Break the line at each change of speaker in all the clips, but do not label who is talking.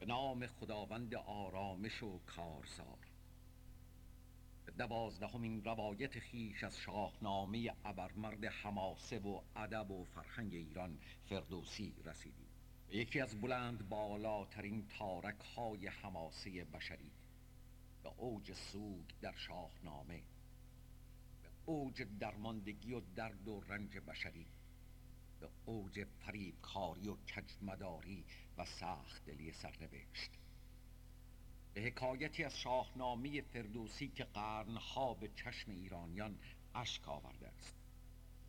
به نام خداوند آرامش و کارزار. به دوازدهمین روایت خیش از شاهنامه ابرمرد حماسه و ادب و فرهنگ ایران فردوسی رسیدیم. یکی از بلند بالاترین تارک های حماسه بشری. به اوج سوگ در شاهنامه. به اوج درماندگی و درد و رنج بشری. به اوج فریبکاری و کجمداری و سخت دلی سرنوشت. به حکایتی از شاهنامه فردوسی که قرنها به چشم ایرانیان اشک آورده است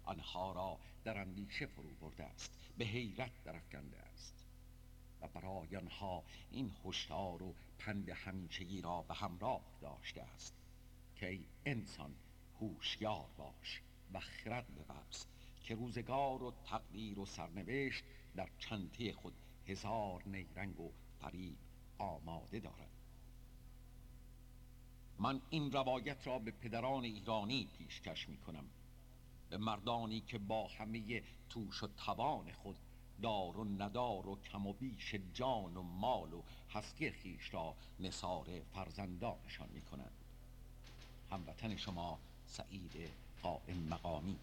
آنها را در اندیشه فرو برده است به حیرت درفکنده است. و برای آنها این هشدار و پند همیشگی را به همراه داشته است که ای انسان هوشیار باش و خرد بورز که روزگار و تقدیر و سرنوشت در چنته خود هزار نیرنگ و فریب آماده دارد. من این روایت را به پدران ایرانی پیشکش می کنم. به مردانی که با همه توش و توان خود دار و ندار و کم و بیش جان و مال و هستی خیش را نصار فرزندانشان می کنند. هموطن شما سعید قائم مقامی.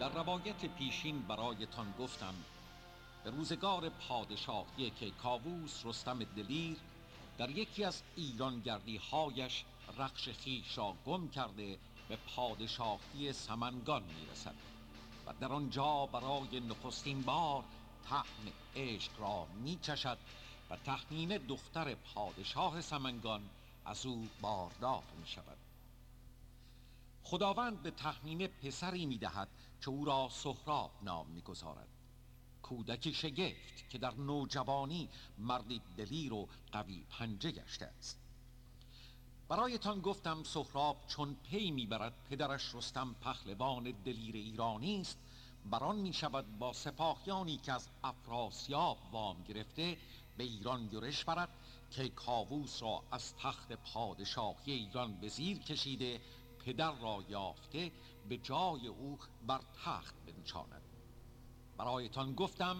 در روایت پیشین برایتان گفتم به روزگار پادشاهی که کاووس رستم دلیر در یکی از ایرانگردی هایش رخش خیش را گم کرده به پادشاهی سمنگان می‌رسد و در آنجا برای نخستین بار تحن عشق را میچشد و تحنین دختر پادشاه سمنگان از او باردار می شود خداوند به تحمین پسری می‌دهد که او را سهراب نام می‌گذارد. کودکی شگفت که در نوجوانی مردی دلیر و قوی پنجه گشته است. برایتان گفتم سهراب چون پی می‌برد پدرش رستم پهلوان دلیر ایرانی است. بران می شود با سپاهیانی که از افراسیاب وام گرفته به ایران یورش برد که کاووس را از تخت پادشاهی ایران به زیر کشیده پدر را یافته به جای او بر تخت بنشاند. برایتان گفتم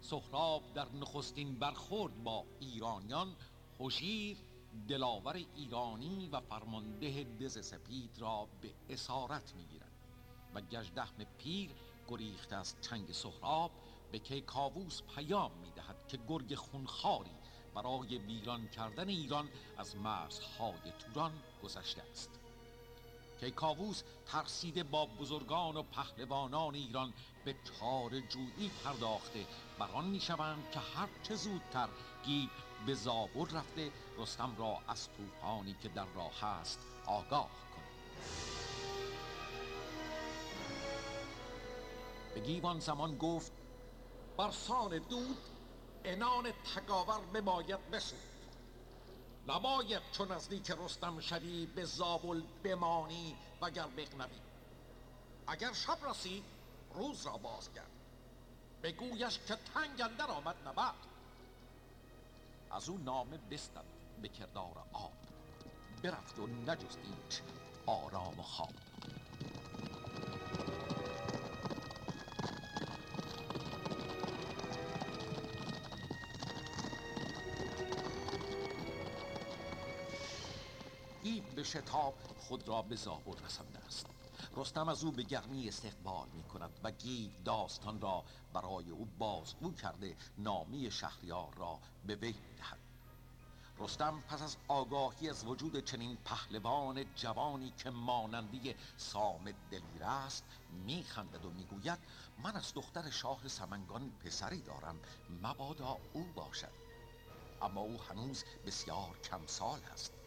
سهراب در نخستین برخورد با ایرانیان هژیر دلاور ایرانی و فرمانده دز سپید را به اسارت می‌گیرد و گژدهم پیر گریخته از چنگ سهراب به کیکاووس پیام می‌دهد که گرگ خونخاری برای ویران کردن ایران از مرزهای توران گذشته است. کاووس ترسیده با بزرگان و پهلوانان ایران به چار جویی پرداخته. بران می‌شوند که هر چه زودتر گیب به زابور رفته رستم را از طوفانی که در راه است آگاه کند. به گیوان زمان گفت برسان دود انان تگاور بباید بسود نباید چون نزدیک رستم شوی به زابل بمانی وگر بغنوی. اگر شب رسید روز را بازگرد. بگویش که تنگ اندر آمد نبرد. از او نامه بستد به کردار آب. برفت و نجست آرام و خواب. به شتاب خود را به زابل رسانده است. رستم از او به گرمی استقبال می کند و گیو داستان را برای او بازگو کرده نامی شهریار را به وی دهد رستم پس از آگاهی از وجود چنین پهلوان جوانی که مانندی سام دلیر است میخندد و می‌گوید من از دختر شاه سمنگان پسری دارم مبادا او باشد. اما او هنوز بسیار کم سال است.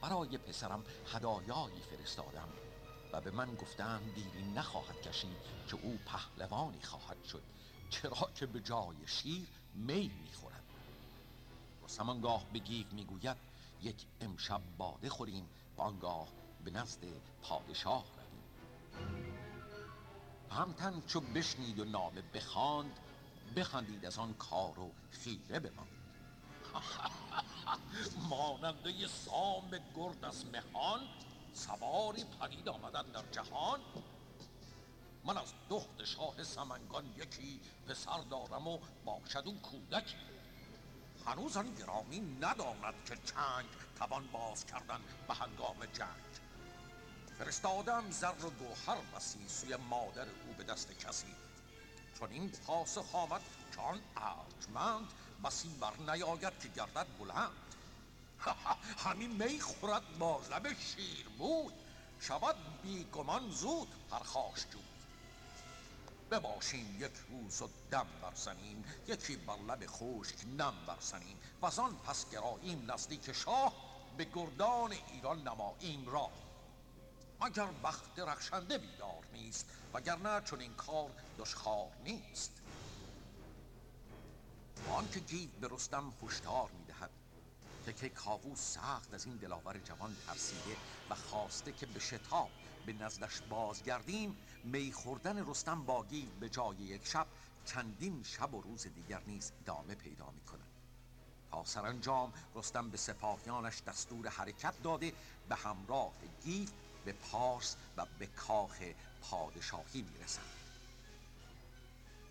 برای پسرم هدایایی فرستادم و به من گفتم دیری نخواهد کشید که او پهلوانی خواهد شد چرا که به جای شیر می می‌خورد. رستم آنگاه به گیو می‌گوید یک امشب باده خوریم و آنگاه به نزد پادشاه رویم. همتن چو بشنید و نامه بخواند بخندید از آن کار و خیره بماند. ماننده سام گرد از مهان سواری پدید آمدن در جهان. من از دخت شاه سمنگان یکی پسر دارم و باشد اون کودکی. هنوز آن گرامی نداند که چنگ توان باز کردن به هنگام جنگ. فرستادم زر و گوهر بسی سوی مادر او به دست کسی. چون این پاسخ آمد که آن ارجمند بسی بر نیاید که گردد بلند. همین می خورد با لب شیر بود. شود بیگمان زود پرخاش جود. بباشیم یک روز و دم برزنیم یکی بر لب خشک نم برزنیم و آن پس گراییم نزدیک شاه به گردان ایران نماییم راه. مگر وقت رخشنده بیدار نیست وگرنه چون این کار دشخوار نیست. آنکه گیو به رستم هشدار می‌دهد که کاووس سخت از این دلاور جوان ترسیده و خواسته که به شتاب به نزدش بازگردیم می خوردن رستم با گیو به جای یک شب چندین شب و روز دیگر نیز ادامه پیدا می کند. تا سرانجام رستم به سپاهیانش دستور حرکت داده به همراه گیو به پارس و به کاخ پادشاهی می‌رسند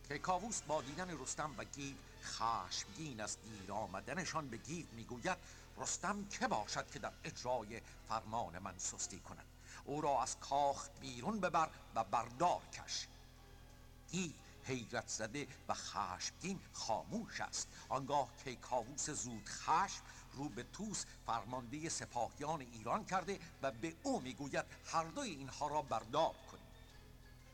که کاووس با دیدن رستم و گیو خشمگین از دیر آمدنشان به گیو می‌گوید رستم که باشد که در اجرای فرمان من سستی کند؟ او را از کاخ بیرون ببر و بردار کش. گیو حیرت زده و خشمگین خاموش است. آنگاه که کاووس زود خشم رو به توس فرمانده سپاهیان ایران کرده و به او می‌گوید هر دوی اینها را بردار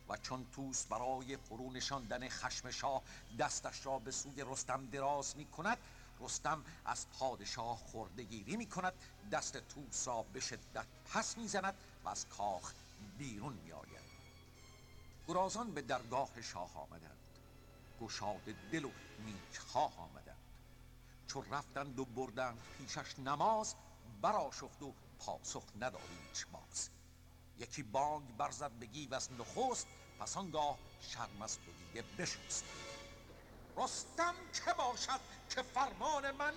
و چون توس برای فرو نشاندن خشم شاه دستش را به سوی رستم دراز می کند رستم از پادشاه خوردگیری می کند دست توس را به شدت پس می زند و از کاخ بیرون می آید گرازان به درگاه شاه آمدند. گشاد دل و نیکخواه آمدند. چو رفتند و بردند پیشش نماز براشفت و پاسخ نداد هیچ باز. یکی بانگ برزد به گیو از نخست پس آنگاه شرم از دو بشست. رستم چه باشد که فرمان من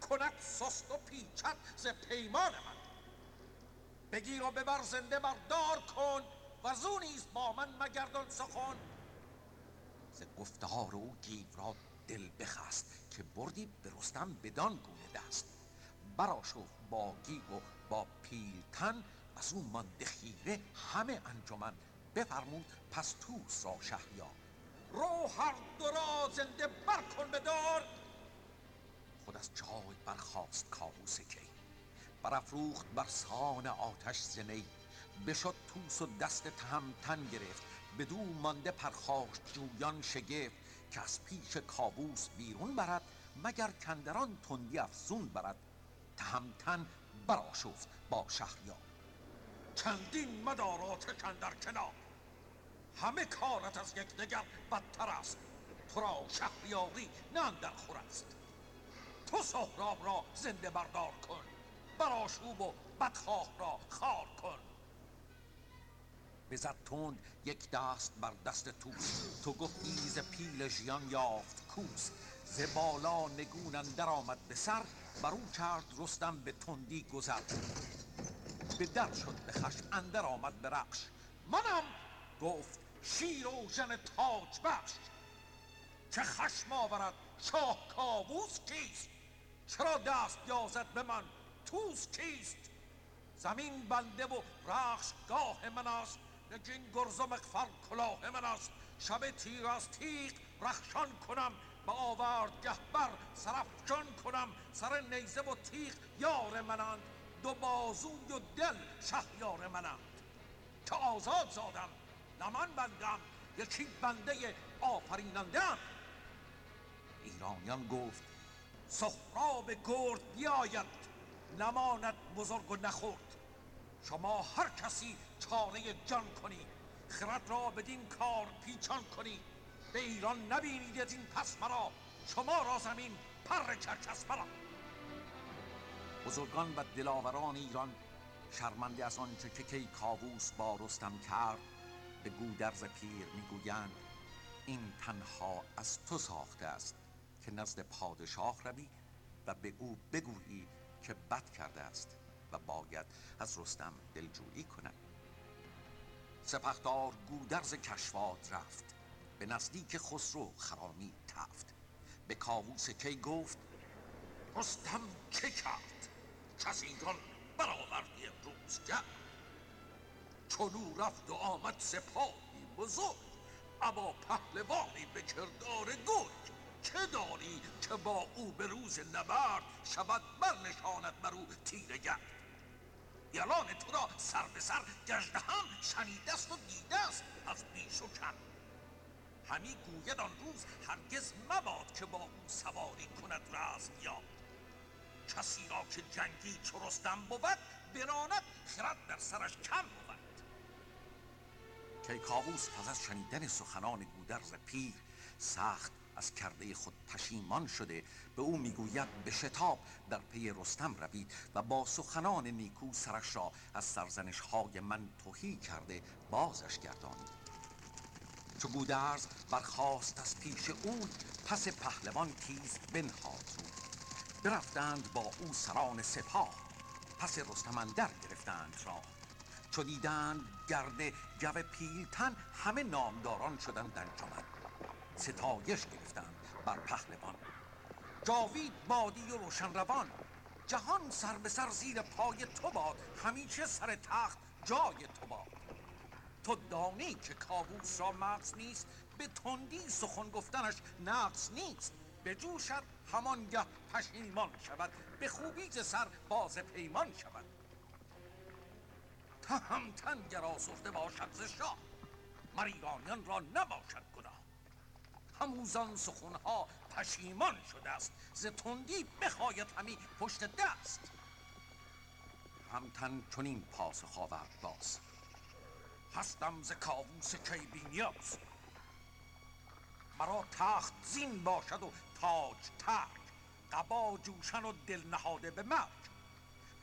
کند سست و پیچد ز پیمان من. بگیر و ببر زنده بردار کن و زو نیز با من مگردان سخن. ز گفتار او گیو را دل بخست که بردی به رستم بدان گونه دست. براشفت با گیو و با پیلتن از او مانده خیره همه انجمن بفرمود پس توس را شهریار. رو هر دو را زنده بر کن بدار. خود از جای برخاست کاووس کی. برافروخت بر سان آتش زنی بشد توس و دست تهمتن گرفت. بدو مانده پرخاشت جویان شگفت که از پیش کاووس بیرون برد مگر کندران تندی افزون برد. تهمتن براشفت با شهریار. چندین مدارات کندر کنار. همه کارت از یکدیگر بدتر است. تو را شهریاری نه اندر خور است. تو سهراب را زنده بردار کن. براشوب و بدخواه را خار کن. بزد تند یک دست بر دست توس تو گفتی ز پیل ژیان یافت کوس. ز بالا نگون اندر آمد به سر. بر او کرد رستم به تندی گذر. به در شد به خشم اندر آمد به رقش. منم گفت شیر و ژن تاج بخش. چه خشم آورد شاه کاووس کیست؟ چرا دست یازد به من؟ توس کیست؟ زمین بنده و رخش گاه من است. نگین گرز و مغفر کلاه من است. شب تیر از تیغ رخشان کنم. به آورد گهبر سرفشان کنم. سر نیزه و تیغ یار منند. دو بازوی و دل شهیار منند که آزاد زادم نمن بندم یکی بنده آفریننده ایرانیان گفت سهراب گرد بیاید نماند بزرگ و نخورد شما هر کسی چاره جان کنید خرد را بدین کار پیچان کنید به ایران نبینید این پس مرا شما را زمین پر کرکس مرا. بزرگان و دلاوران ایران شرمنده از آنچه که کی کاووس با رستم کرد به گودرز پیر می‌گویند این تنها از تو ساخته است که نزد پادشاه روی و به او بگویی که بد کرده است و باید از رستم دلجویی کند. سپهدار گودرز کشواد رفت به نزدیک خسرو خرامی تفت. به کاووس کی گفت رستم چه کرد؟ ایران برآوردی امروز کرد چونو رفت و آمد سپاهی بزرگ اما پهلوانی به کردار گوی. چه داری که با او به روز نبرد شود برنشاند بر او تیره گرد؟ یلان تو را سر به سر گشته هم شنیده است و دیده است از بیش و کم. همی گوید آن روز هرگز مباد که با او سواری کند رزم یاد کسی را که جنگی چو رستم بود براند خرد در سرش کم بود. کیکاووس پس از شنیدن سخنان گودرز پیر سخت از کرده خود پشیمان شده به او می‌گوید به شتاب در پی رستم روید و با سخنان نیکو سرش را از سرزنش های من توهی کرده بازش گردانید چو گودرز برخواست از پیش او پس پهلوان تیز بنهاد. برفتند با او سران سپاه. پس رستم اندر گرفتند را. چو دیدند گرد جو پیلتن همه نامداران شدند انجمن ستایش گرفتند بر پهلوان. جاوید بادی و روشن روان جهان سر به سر زیر پای تو باد همیشه سر تخت جای تو باد. تو دانی که کاووس را مغز نیست به تندی سخن گفتنش نقص نیست. به جوشت همانگه پشیمان شود به خوبی سر باز پیمان شود. تهمتن گر آسفته باشد ز شاه مر را نباشد گناه. هموزان سخنها پشیمان شده است ز تندی بخواید همی پشت دست. همتن چنین پاسخ آورد باز هستم ز کاووس کیبینیاز مرا تخت زین باشد و تاج تک قبا جوشن و دل نهاده به مرگ.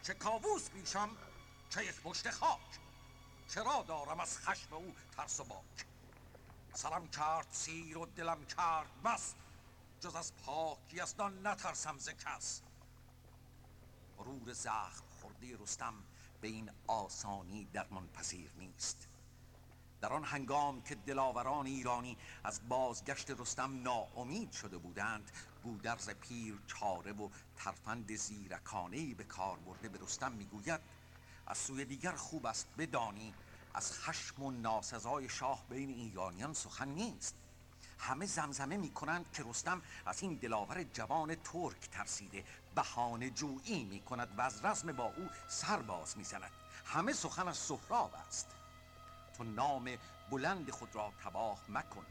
چه کاووس پیشم چه یک مشت خاک. چرا دارم از خشم او ترس و باک؟ سرم کرد سیر و دلم کرد بس. جز از پاکی از نترسم ز کس. غرور زخم خورده رستم به این آسانی درمان پذیر نیست. در آن هنگام که دلاوران ایرانی از بازگشت رستم ناامید شده بودند گودرز پیر چاره و ترفند زیرکانه به کار برده به رستم می‌گوید از سوی دیگر خوب است بدانی از خشم و ناسزای شاه بین ایرانیان سخن نیست. همه زمزمه می کنند که رستم از این دلاور جوان ترک ترسیده بهانه جویی می کند و از رزم با او سرباز می زند همه سخن از سهراب است. تو نام بلند خود را تباه مکن.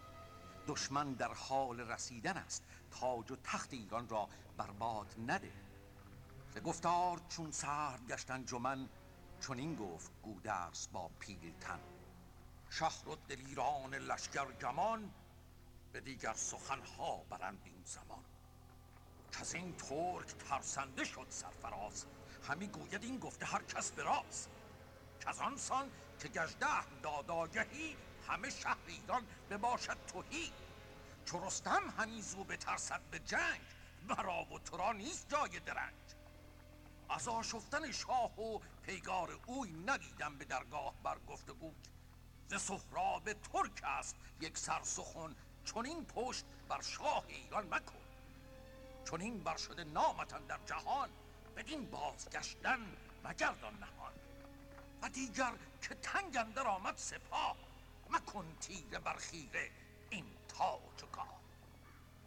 دشمن در حال رسیدن است تاج و تخت ایران را برباد نده. ز گفتار چون سرد گشت انجمن چنین گفت گودرز با پیلتن. شهر و دلیران لشکر گمان به دیگر سخنها برند این زمان. که از این ترک ترسنده شد سرفراز همی گوید این گفته هر کس به راز. که از آن سان که گژدهم داد آگهی همه شهر ایران بباشد تهی. چو رستم همی زو بترسد به جنگ مرا و تو را نیست جای درنگ. از آشفتن شاه و پیگار اوی ندیدم به درگاه بر گفتگوی ز سهراب ترک است یک سر سخن چون این پشت بر شاه ایران مکن. چون این بر شده نامتن در جهان بدین بازگشتن مگردان نهان. و دیگر که تنگ اندر آمد سپاه. مکن تیر بر خیره این و گاه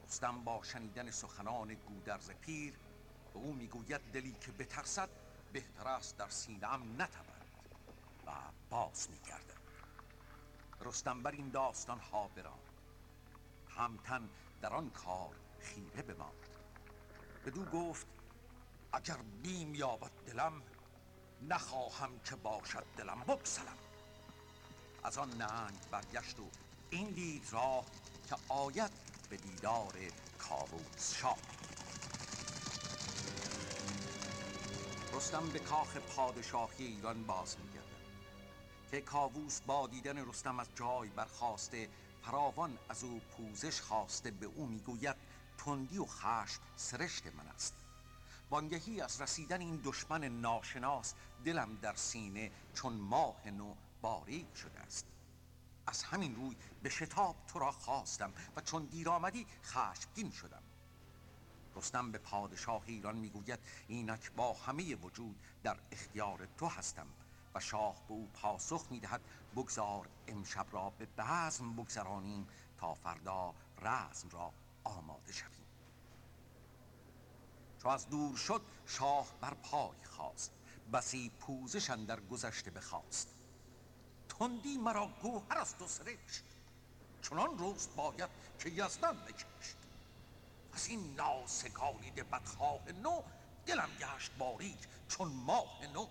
رستم با شنیدن سخنان گودرز پیر به او می‌گوید دلی که بترسد بهتر است در سینه‌ام نتبد و باز میگردد. رستم بر این داستان ها براند. همتن در آن کار خیره بماند. بدو گفت اگر بیم یابد دلم نخواهم که باشد دلم بکسلم از آن ننگ برگشت و این دید راه که آید به دیدار کاووس شاه. رستم به کاخ پادشاهی ایران باز میگردد. که کاووس با دیدن رستم از جای برخواسته فراوان از او پوزش خواسته به او می‌گوید تندی و خشم سرشت من است. وانگهی از رسیدن این دشمن ناشناس دلم در سینه چون ماه نو باریک شده است. از همین روی به شتاب تو را خواستم و چون دیر آمدی خشمگین شدم. رستم به پادشاه ایران می‌گوید اینک با همه وجود در اختیار تو هستم و شاه به او پاسخ می‌دهد بگذار امشب را به بزم بگذرانیم تا فردا رزم را آماده شویم. چو از دور شد شاه بر پای خواست بسی پوزش در گذشته بخواست تندی مرا گوهر است و سرشت. چنان روز باید که یزدان بکشت. از این ناسگالید بدخواه نو دلم گشت باریک چون ماه نو.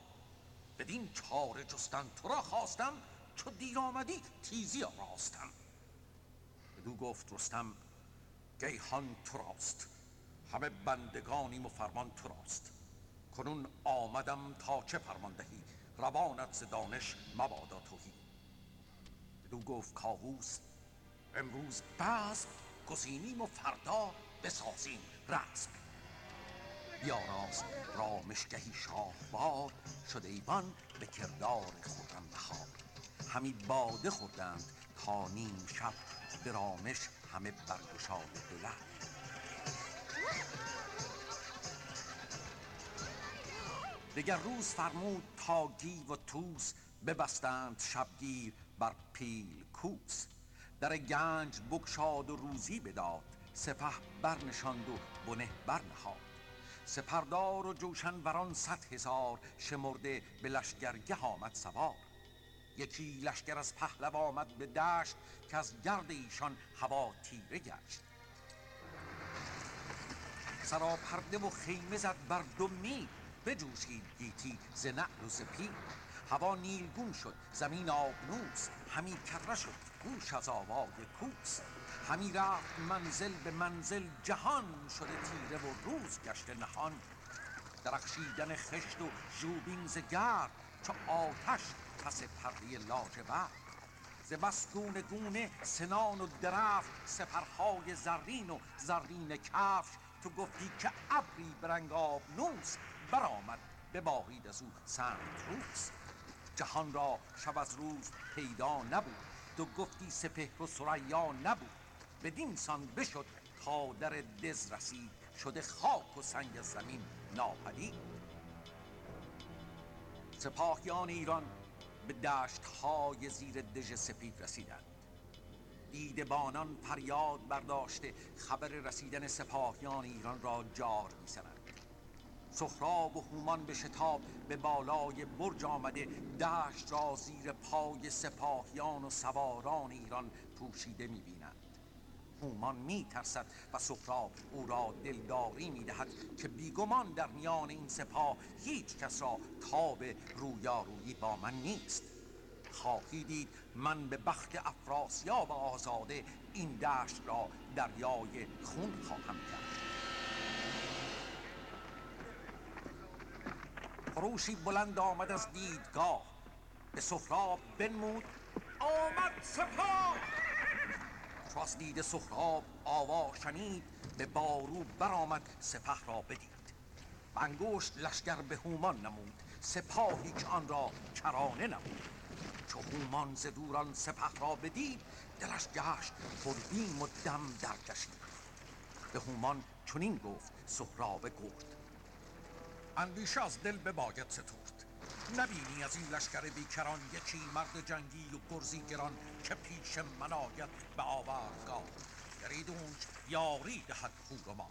بدین چاره جستن تو را خواستم چو دیر آمدی تیزی آراستم. بدو گفت رستم گیهان تو راست. همه بندگانیم و فرمان تو راست. کنون آمدم تا چه فرمان دهی؟ روانت دانش مبادا توهی. بدو گفت کاووس امروز بزم گزینیم و فردا بسازیم رزم بیاراست رامشگهی شاهوار شد ایوان به کردار خرم بهار همی باده خوردند تا نیم شب به رامش همه برگشاده دلت. دگر روز فرمود تا گیو و توس ببستند شبگیر بر پیل کوس. در گنج بگشاد و روزی بداد سپه برنشاند و بنه برنهاد. سپردار و جوشن وران صد هزار شمرده به لشگرگه آمد سوار. یکی لشگر از پهلو آمد به دشت که از گرد ایشان هوا تیره گشت. سراپرده و خیمه زد بر دو میل بجوشید گیتی ز نعل و ز هوا نیلگون شد زمین آبنوس. همی کره شد گوش از آوای کوس. همی رفت منزل به منزل جهان شده تیره و روز گشته نهان. درخشیدن خشت و ژوبین ز گرد چو آتش پس پرده لاجورد. ز بس گونه گونه سنان و درفت سپرهای زرین و زرین کفش. تو گفتی که ابری به رنگ آبنوس برآمد ببارید از او سنگ روز. جهان را شب از روز پیدا نبود تو گفتی سپهر و ثریا نبود. بدین سان بشد تا در دز رسید شده خاک و سنگ زمین ناپدید. سپاهیان ایران به دشت های زیر دژ سپید رسیدند. دیدبانان فریاد برداشته خبر رسیدن سپاهیان ایران را جار می‌زنند سخراب و هومان به شتاب به بالای برج آمده دشت را زیر پای سپاهیان و سواران ایران پوشیده می‌بینند هومان میترسد و سخراب او را دلداری می‌دهد که بیگمان در میان این سپاه هیچ کس را تاب رویارویی با من نیست. خواهی دید من به بخت افراسیاب آزاده این دشت را دریای خون خواهم کرد. خروشی بلند آمد از دیدگاه. به سخراب بنمود آمد سپاه! چو از دید سخراب آوا شنید به بارو برآمد سپه را بدید. و انگشت لشکر به هومان نمود سپاهی که آن را کرانه نمود. چو هومان ز دوران سپه را بدید دلش گشت پر بیم و دم درکشید. به هومان چنین گفت سهراب گرد. اندیشه از دل بباید سترد. نبینی از این لشکر بیکران یکی مرد جنگی و گرزی گران که پیش من آید به آوردگاه گریدونش یاری دهد خور ما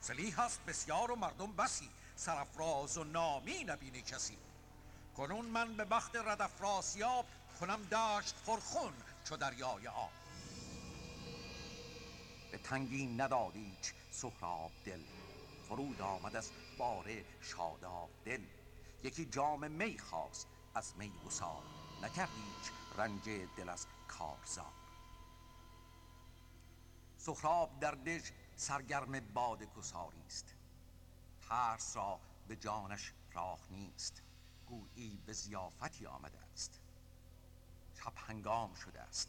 سلیح هست بسیار و مردم بسی سرفراز و نامی نبینی کسی. کنون من به بخت رد افراسیاب کنم داشت پرخون چو دریای آب. به تنگی ندادیچ سهراب دل. فرود آمد از بار شاداب دل. یکی جام می خواست از می گسار. نکرد رنج دل از کارزار. سهراب در دژ سرگرم باد گساری است ترس را به جانش راه نیست. گویی به زیافتی آمده است. شب هنگام شده است.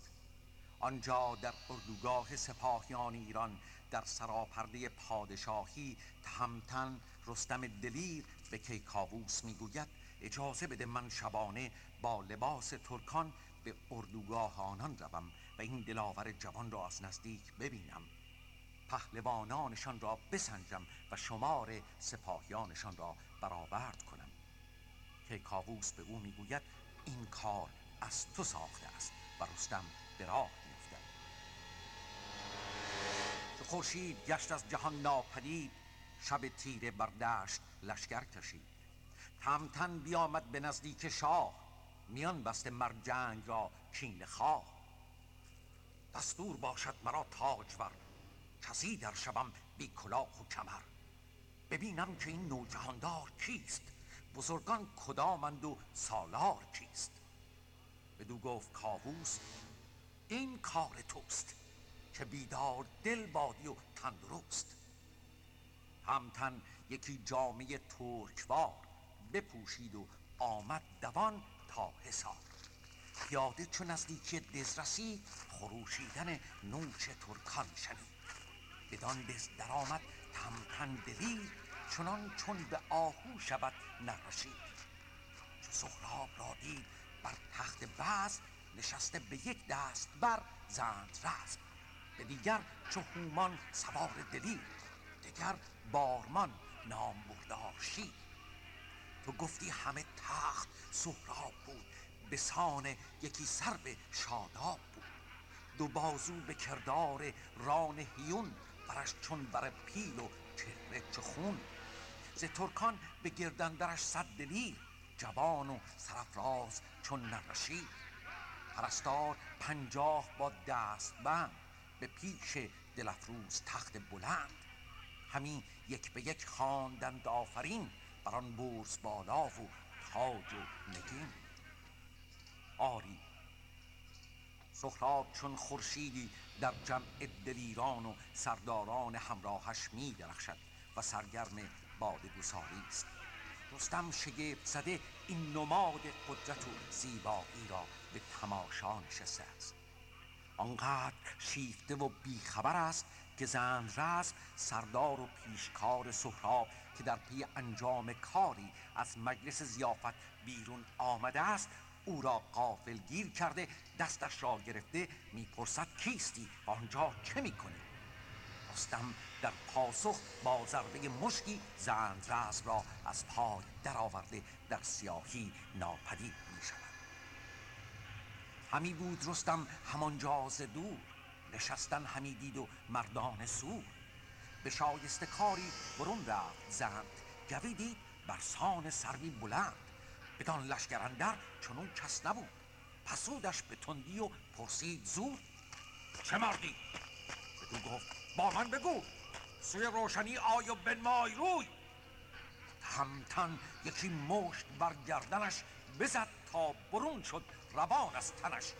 آنجا در اردوگاه سپاهیان ایران در سراپرده پادشاهی تهمتن رستم دلیر به کیکاووس می‌گوید اجازه بده من شبانه با لباس ترکان به اردوگاه آنان روم و این دلاور جوان را از نزدیک ببینم. پهلوانانشان را بسنجم و شمار سپاهیانشان را برآورد کنم. کیکاووس به او می‌گوید این کار از تو ساخته است و رستم به راه میافتد. چو خورشید گشت از جهان ناپدید شب تیره بر دشت لشکر کشید. تمتن بیامد به نزدیک شاه میان بسته مر جنگ را کین خواه. دستور باشد مرا تاجور کسی در شبم بی کلاه و کمر. ببینم که این نوجهاندار کیست. بزرگان کدامند و سالار کیست؟ بدو گفت کاووس این کار توست که بیدار دل بادی و تندرست. همتن یکی جامعه ترکوار بپوشید و آمد دوان تا حسار پیاده چون نزدیکی دز رسید خروشیدن نوچ ترکان شنید. بدان دز درآمد تمتن دلیر چنان چون به آهو شود نرشید چو سهراب را دید بر تخت بزم نشسته به یک دست بر زند رزم به دیگر چو هومان سوار دلیر دگر بارمان نام بردار تو گفتی همه تخت سهراب بود به سان یکی سر به شاداب بود. دو بازو به کردار ران هیون برش چون بر پیل و چهره چو خون ز ترکان به گردندرش صد دلیر جوان و سرفراز چون نرشید پرستار پنجاه با دست بند به پیش دلفروز تخت بلند. همین یک به یک خواندند آفرین بر آن بورس بالا و تاج و نگین. آری سهراب چون خورشیدی در جمع دلیران و سرداران همراهش می درخشد و سرگرم باد گساری است. رستم شگفت زده این نماد قدرت و زیبایی را به تماشا نشسته است. آنقدر شیفته و بیخبر است که زند رزم سردار و پیشکار سهراب که در پی انجام کاری از مجلس زیافت بیرون آمده است او را قافل گیر کرده دستش را گرفته می‌پرسد کیستی و آنجا چه می‌کنی؟ رستم در پاسخ با ضربه مشکی زند رزم را از پای درآورده در سیاهی ناپدید می شود همی بود رستم همانجا ز دور نشستن همی دید و مردان سور. به شایسته کاری برون رفت زند گوی بر سان سروی بلند. بدان لشکر اندر چنون کس نبود پسودش به تندی و پرسید زود چه مردی؟ بدو گفت با من بگو. سوی روشنی آی و بنمای روی. همتن یکی مشت بر گردنش بزد تا برون شد روان از تنش.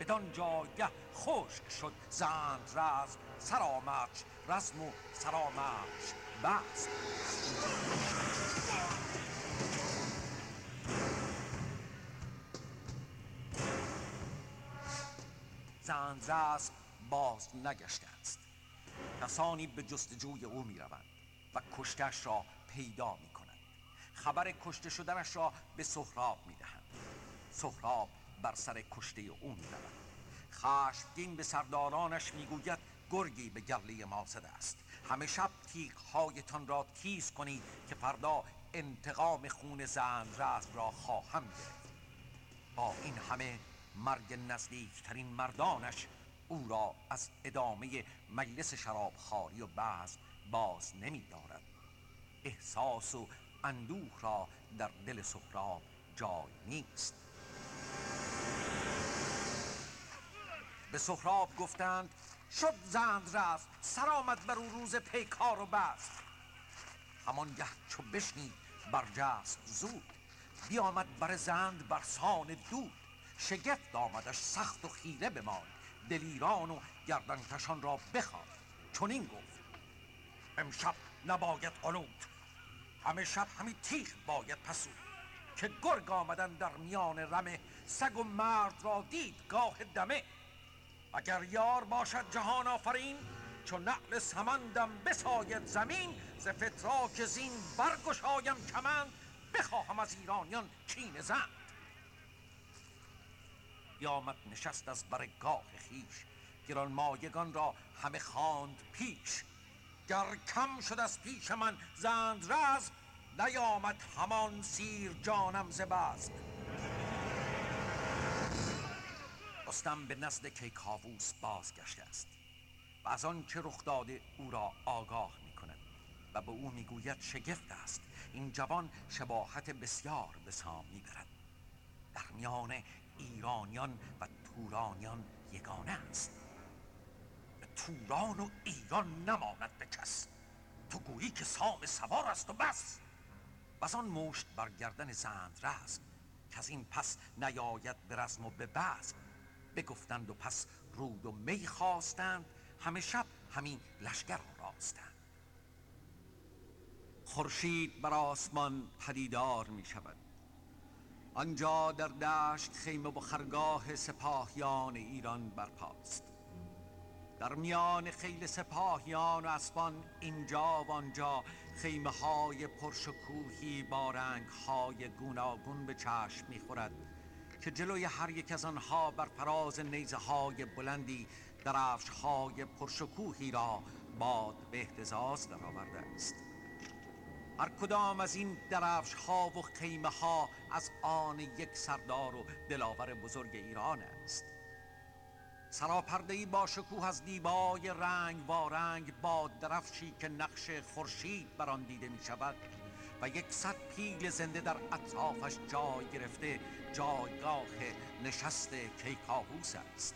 بدان جایه خشک شد زند رزم سرامچ رزم و سرامچ بس زند باز نگشته است. کسانی به جستجوی او می روند و کشتش را پیدا می کنند خبر کشته شدنش را به سهراب می دهند سهراب بر سر کشته او می رود خشمگین به سردارانش می‌گوید گرگی به گله ما زده است. همه شب تیغ هایتان را تیز کنید که فردا انتقام خون رزم را خواهم گرفت. با این همه مرگ نزدیکترین مردانش او را از ادامه مجلس شرابخواری و بعض باز نمی دارد. احساس و اندوه را در دل سهراب جای نیست. به سهراب گفتند شد زند رفت سر آمد بر او روز پیکار و بست. همانگه چو بشنید برجست زود. بیامد بر زند بر سان دود. شگفت آمدش سخت و خیره بماند. دلیران و گردنکشان را بخواند چنین گفت. امشب نباید قلوت همه شب همی تیخ باید پسود. که گرگ آمدن در میان رمه سگ و مرد را دید گاه دمه. اگر یار باشد جهان آفرین چون نقل سمندم بساید زمین ز فتراک زین برگشایم کمند بخواهم از ایرانیان کین زند بیامد نشست از برگاه خیش گران مایگان را همه خواند پیش. گر کم شد از پیش من زند رزم نیامد همان سیر جانم ز بزم. رستم به نزد کیکاووس بازگشته است و از آن چه رخ داده او را آگاه می کند و به او می‌گوید شگفت است. این جوان شباهت بسیار به سام می‌برد. در میان ایرانیان و تورانیان یگانه است. به توران و ایران نماند به کس. تو گویی که سام سوار است و بس. از آن مشت بر گردن زند رزم که از این پس نیاید به رزم و به بزم. بگفتند و پس رود و می خواستند همه شب همین لشکر راستند. خورشید بر آسمان پدیدار می شود. آنجا در دشت خیمه و خرگاه سپاهیان ایران برپاست. در میان خیل سپاهیان و اسبان اینجا و آنجا خیمه های پرشکوهی با رنگ های گوناگون به چشم می‌خورد که جلوی هر یک از آنها بر فراز نیزه های بلندی درفش های پرشکوهی را باد به احتزاز درآورده است. هر کدام از این درفش ها و خیمه ها از آن یک سردار و دلاور بزرگ ایران است. سراپرده با شکوه از دیبای رنگ با رنگ با درفشی که نقش خورشید بر آن دیده می شود و یک صد پیل زنده در اطرافش جای گرفته جایگاه نشست کیکاووس است.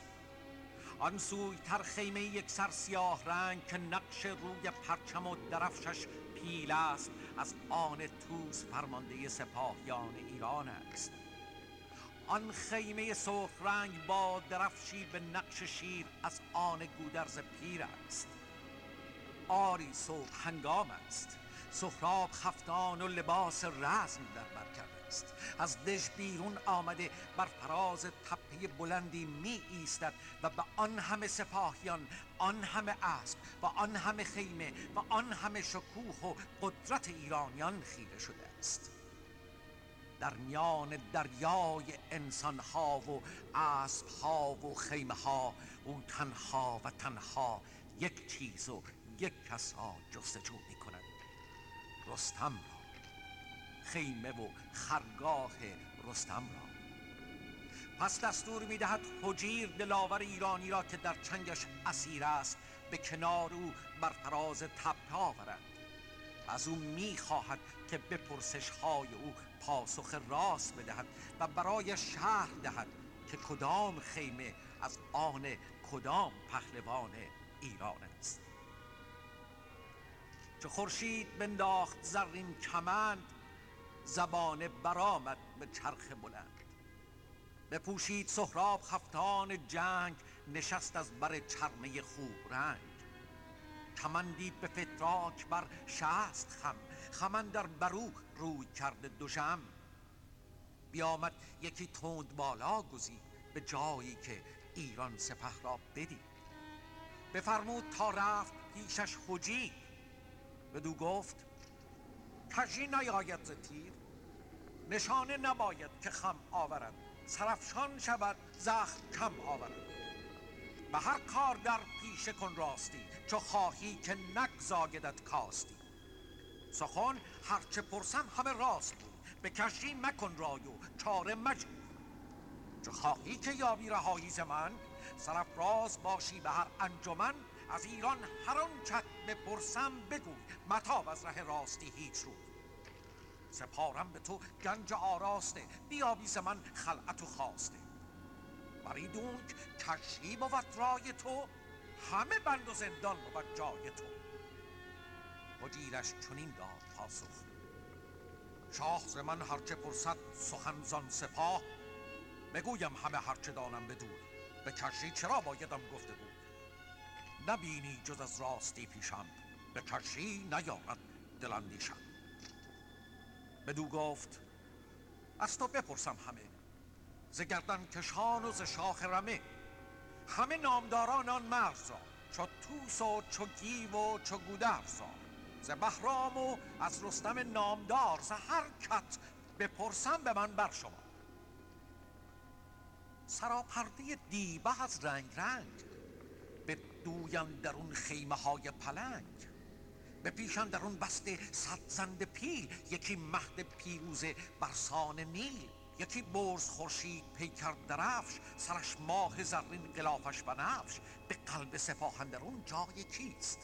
آن سوی تر خیمه یک سر سیاه رنگ که نقش روی پرچم و درفشش پیل است از آن توس فرمانده سپاهیان ایران است. آن خیمه سرخ رنگ با درفشی به نقش شیر از آن گودرز پیر است. آری صبح هنگام است. سهراب خفتان و لباس رزم در بر است. از دژ بیرون آمده بر فراز تپه بلندی می ایستد و به آن همه سپاهیان آن همه اسب و آن همه خیمه و آن همه شکوه و قدرت ایرانیان خیره شده است. در میان دریای انسان ها و اسب ها و خیمه ها او تنها و تنها یک چیز و یک کس را جستجو می کند رستم خیمه و خرگاه رستم را. پس دستور می‌دهد حجیر دلاور ایرانی را که در چنگش اسیر است به کنار او بر فراز تپه آورد. از او می‌خواهد که به پرسش های او پاسخ راست بدهد و برای شهر دهد که کدام خیمه از آن کدام پهلوان ایران است. چه خورشید بنداخت زرین کمند زبان برآمد به چرخ بلند. بپوشید سهراب خفتان جنگ نشست از بر چرمه خوب رنگ. کمندی به فتراک بر شست خم خمن در برو روی کرده دوشم بیامد یکی تند بالا گزید به جایی که ایران سپه را بدید. بفرمود تا رفت پیشش خجی بدو گفت کژی نیاید ز تیر. نشانه نباید که خم آورد. سرفشان شود زخم کم آورد. به هر کار در پیش کن راستی چو خواهی که نگزاگدت کاستی. سخن هرچه پرسم همه راست بود. به کشی مکن رای و چاره مجو چه خواهی که یابی رهایی ز من راز باشی به هر انجمن. از ایران هر چت بپرسم بگوی. متاب از ره راستی هیچ رو. سپارم به تو گنج آراسته بیابی ز من خلعت و خواسته بریدونک کشی بود رای تو همه بند و زندان بود جای تو. مجیرش چنین داد پاسخ شاه ز من هرچه پرسد سخن زان سپاه. بگویم همه هرچه دانم بدون به کشی چرا بایدم گفته بود؟ نبینی جز از راستی پیشم به کشی نیارد دل اندیشم بدو گفت از تو بپرسم همه ز گردن کشان و ز شاخ رمه. همه نامداران آن مرز را چو توس و چو گیو و چو گودرز ز بهرام و از رستم نامدار ز هر کت بپرسم به من بر شما. سراپرده دیبه از رنگ رنگ به دویم درون خیمه های پلنگ. به پیشن درون بسته صد زند پیل یکی مهد پیروز برسان نیل یکی برز خورشید پیکر درفش سرش ماه زرین غلافش بنفش به قلب سپاه اندرون جای کیست؟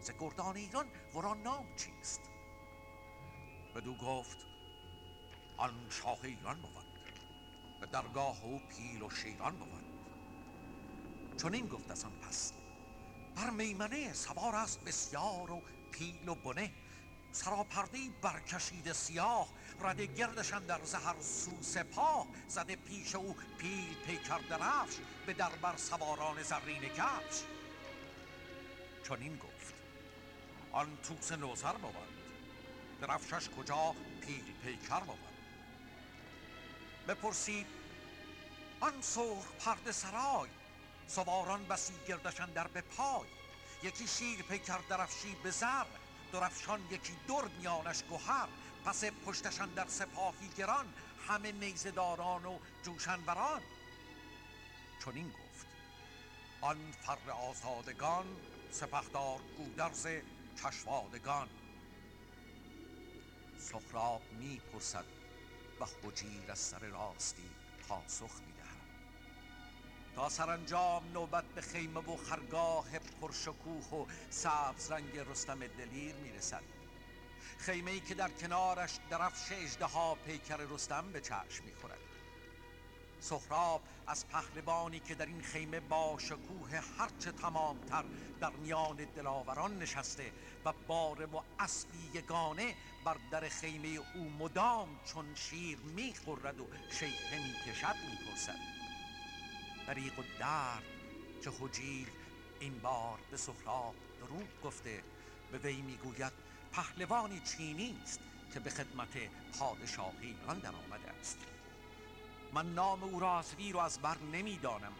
ز گردان ایران ورا نام چیست؟ بدو گفت آن شاه ایران بود. به درگاه او پیل و شیران بود. چون این گفت از آن پس بر میمنه سوار است بسیار و پیل و بنه. سراپردی برکشید سیاه رده گردشن در زهر سو سپاه. زده پیش او پیل پیکر درفش به دربر سواران زرین کفش. چون این گفت آن توس نوزر بود درفشش کجا؟ پیل پیکر بود بپرسید آن سرخ پرد سرای سواران بسی گردشن در به پای. یکی شیر پیکر درفشی به زر درفشان یکی در میانش گوهر پس پشتشان در سپاهی گران همه نیزداران و جوشنوران. چون این گفت. آن فر آزادگان سپهدار گودرز کشوادگان. سخراب می پرسد و خجیر از سر راستی پاسخ تا سرانجام نوبت به خیمه و خرگاه پرشکوه و سبز رنگ رستم دلیر می‌رسد. خیمه ای که در کنارش درفش اجده پیکر رستم به چشم می‌خورد. سخراب از پهلوانی که در این خیمه با شکوه هرچه تمامتر در میان دلاوران نشسته و بار و اسبی یگانه بر در خیمه او مدام چون شیر می‌خورد و شیخه می‌کشد می‌پرسد. دریق و درد که حجیل این بار به سهراب دروغ گفته به وی می‌گوید پهلوانی چینی است که به خدمت پادشاه ایران در آمده است. من نام او را از و از بر نمی‌دانم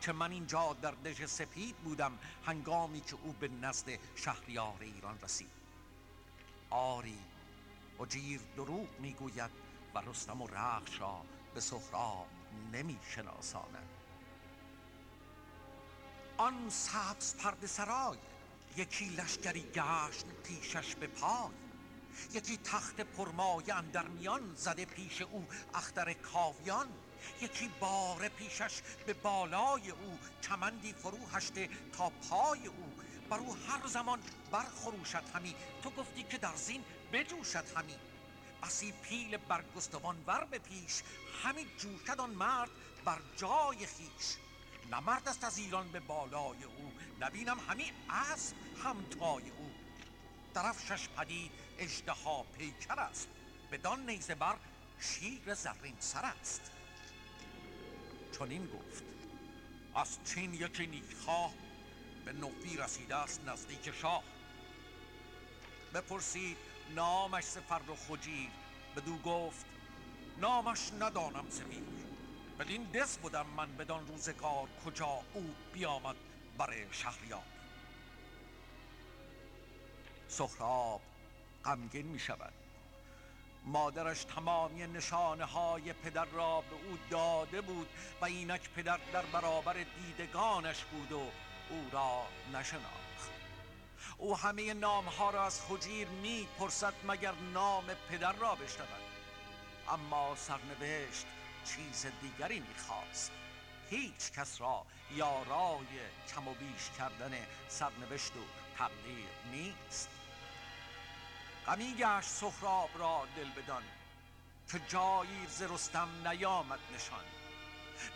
که من اینجا در دژ سپید بودم هنگامی که او به نزد شهریار ایران رسید. آری اجیر دروغ می‌گوید و رستم و رخش را به سهراب نمی آن سبز پرده سرای یکی لشکری گشت پیشش به پای یکی تخت پرمایه در میان زده پیش او اختر کاویان یکی باره پیشش به بالای او کمندی فرو هشته تا پای او. بر او هر زمان برخروشد همی تو گفتی که در زین بجوشد همی. بسی پیل برگستوان ور به پیش همی جوشد آن مرد بر جای خیش نه مرد است از ایران به بالای او نبینم همی اسب همتای او. درفشش پدید اجدها پیکر است بدان نیزه بر شیر زرین سر است. چون این گفت از چین یکی نیکخواه به نوی رسیده است نزدیک شاه. بپرسید نامش سفر و خجیر بدو گفت نامش ندانم زمین بدین دست بودم من بدان روزگار کجا او بیامد برای شهریار. سخراب غمگین می شود. مادرش تمامی نشانه های پدر را به او داده بود و اینک پدر در برابر دیدگانش بود و او را نشناخت. او همه نام ها را از خجیر می پرسد مگر نام پدر را بشنود. اما سرنوشت چیز دیگری می‌خواست. هیچ کس را یارای کم و بیش کردن سرنوشت و تقدیر نیست. غمی گشت سخراب را دل بدان که جایی ز نیامد نشان.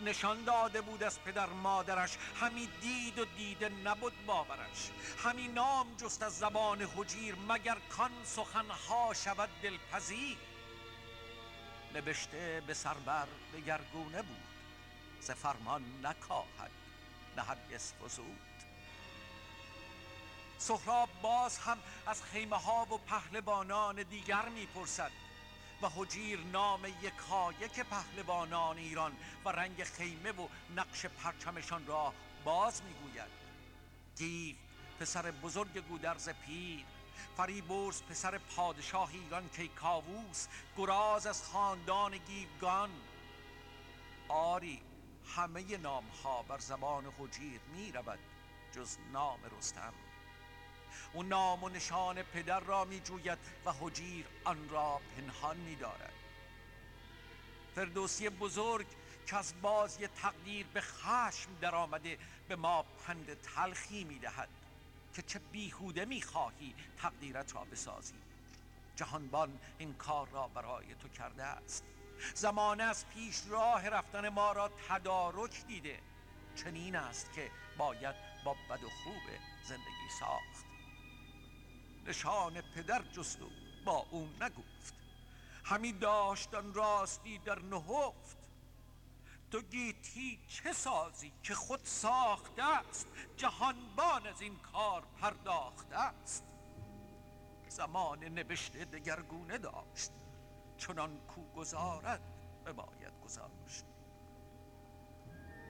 نشان داده بود از پدر مادرش همی دید و دیده نبود باورش. همی نام جست از زبان حجیر مگر کان سخنها شود دلپذیر؟ نبشته به سربر گرگونه بود. ز فرمان نکاهد نه هرگز فزود سهراب باز هم از خیمه ها و پهلوانان دیگر می‌پرسد و حجیر نام یکایک پهلوانان ایران و رنگ خیمه و نقش پرچمشان را باز می‌گوید. گیو پسر بزرگ گودرز پیر فریبرز پسر پادشاه ایران کیکاووس گراز از خاندان گیوگان آری همه نام ها بر زبان حجیر می رود جز نام رستم. او نام و نشان پدر را می جوید و حجیر آن را پنهان می دارد فردوسی بزرگ که از بازی تقدیر به خشم در آمده به ما پند تلخی می دهد که چه بیهوده می خواهی تقدیرت را بسازی. جهانبان این کار را برای تو کرده است. زمانه از پیش راه رفتن ما را تدارک دیده. چنین است که باید با بد و خوب زندگی ساخت. نشان پدر جست و با او نگفت. همی داشتن راستی در نهفت. تو گیتی چه سازی که خود ساخته است؟ جهانبان از این کار پرداخته است. زمان نوشته دگرگونه داشت. چنان کو گذارد باید گذاشت.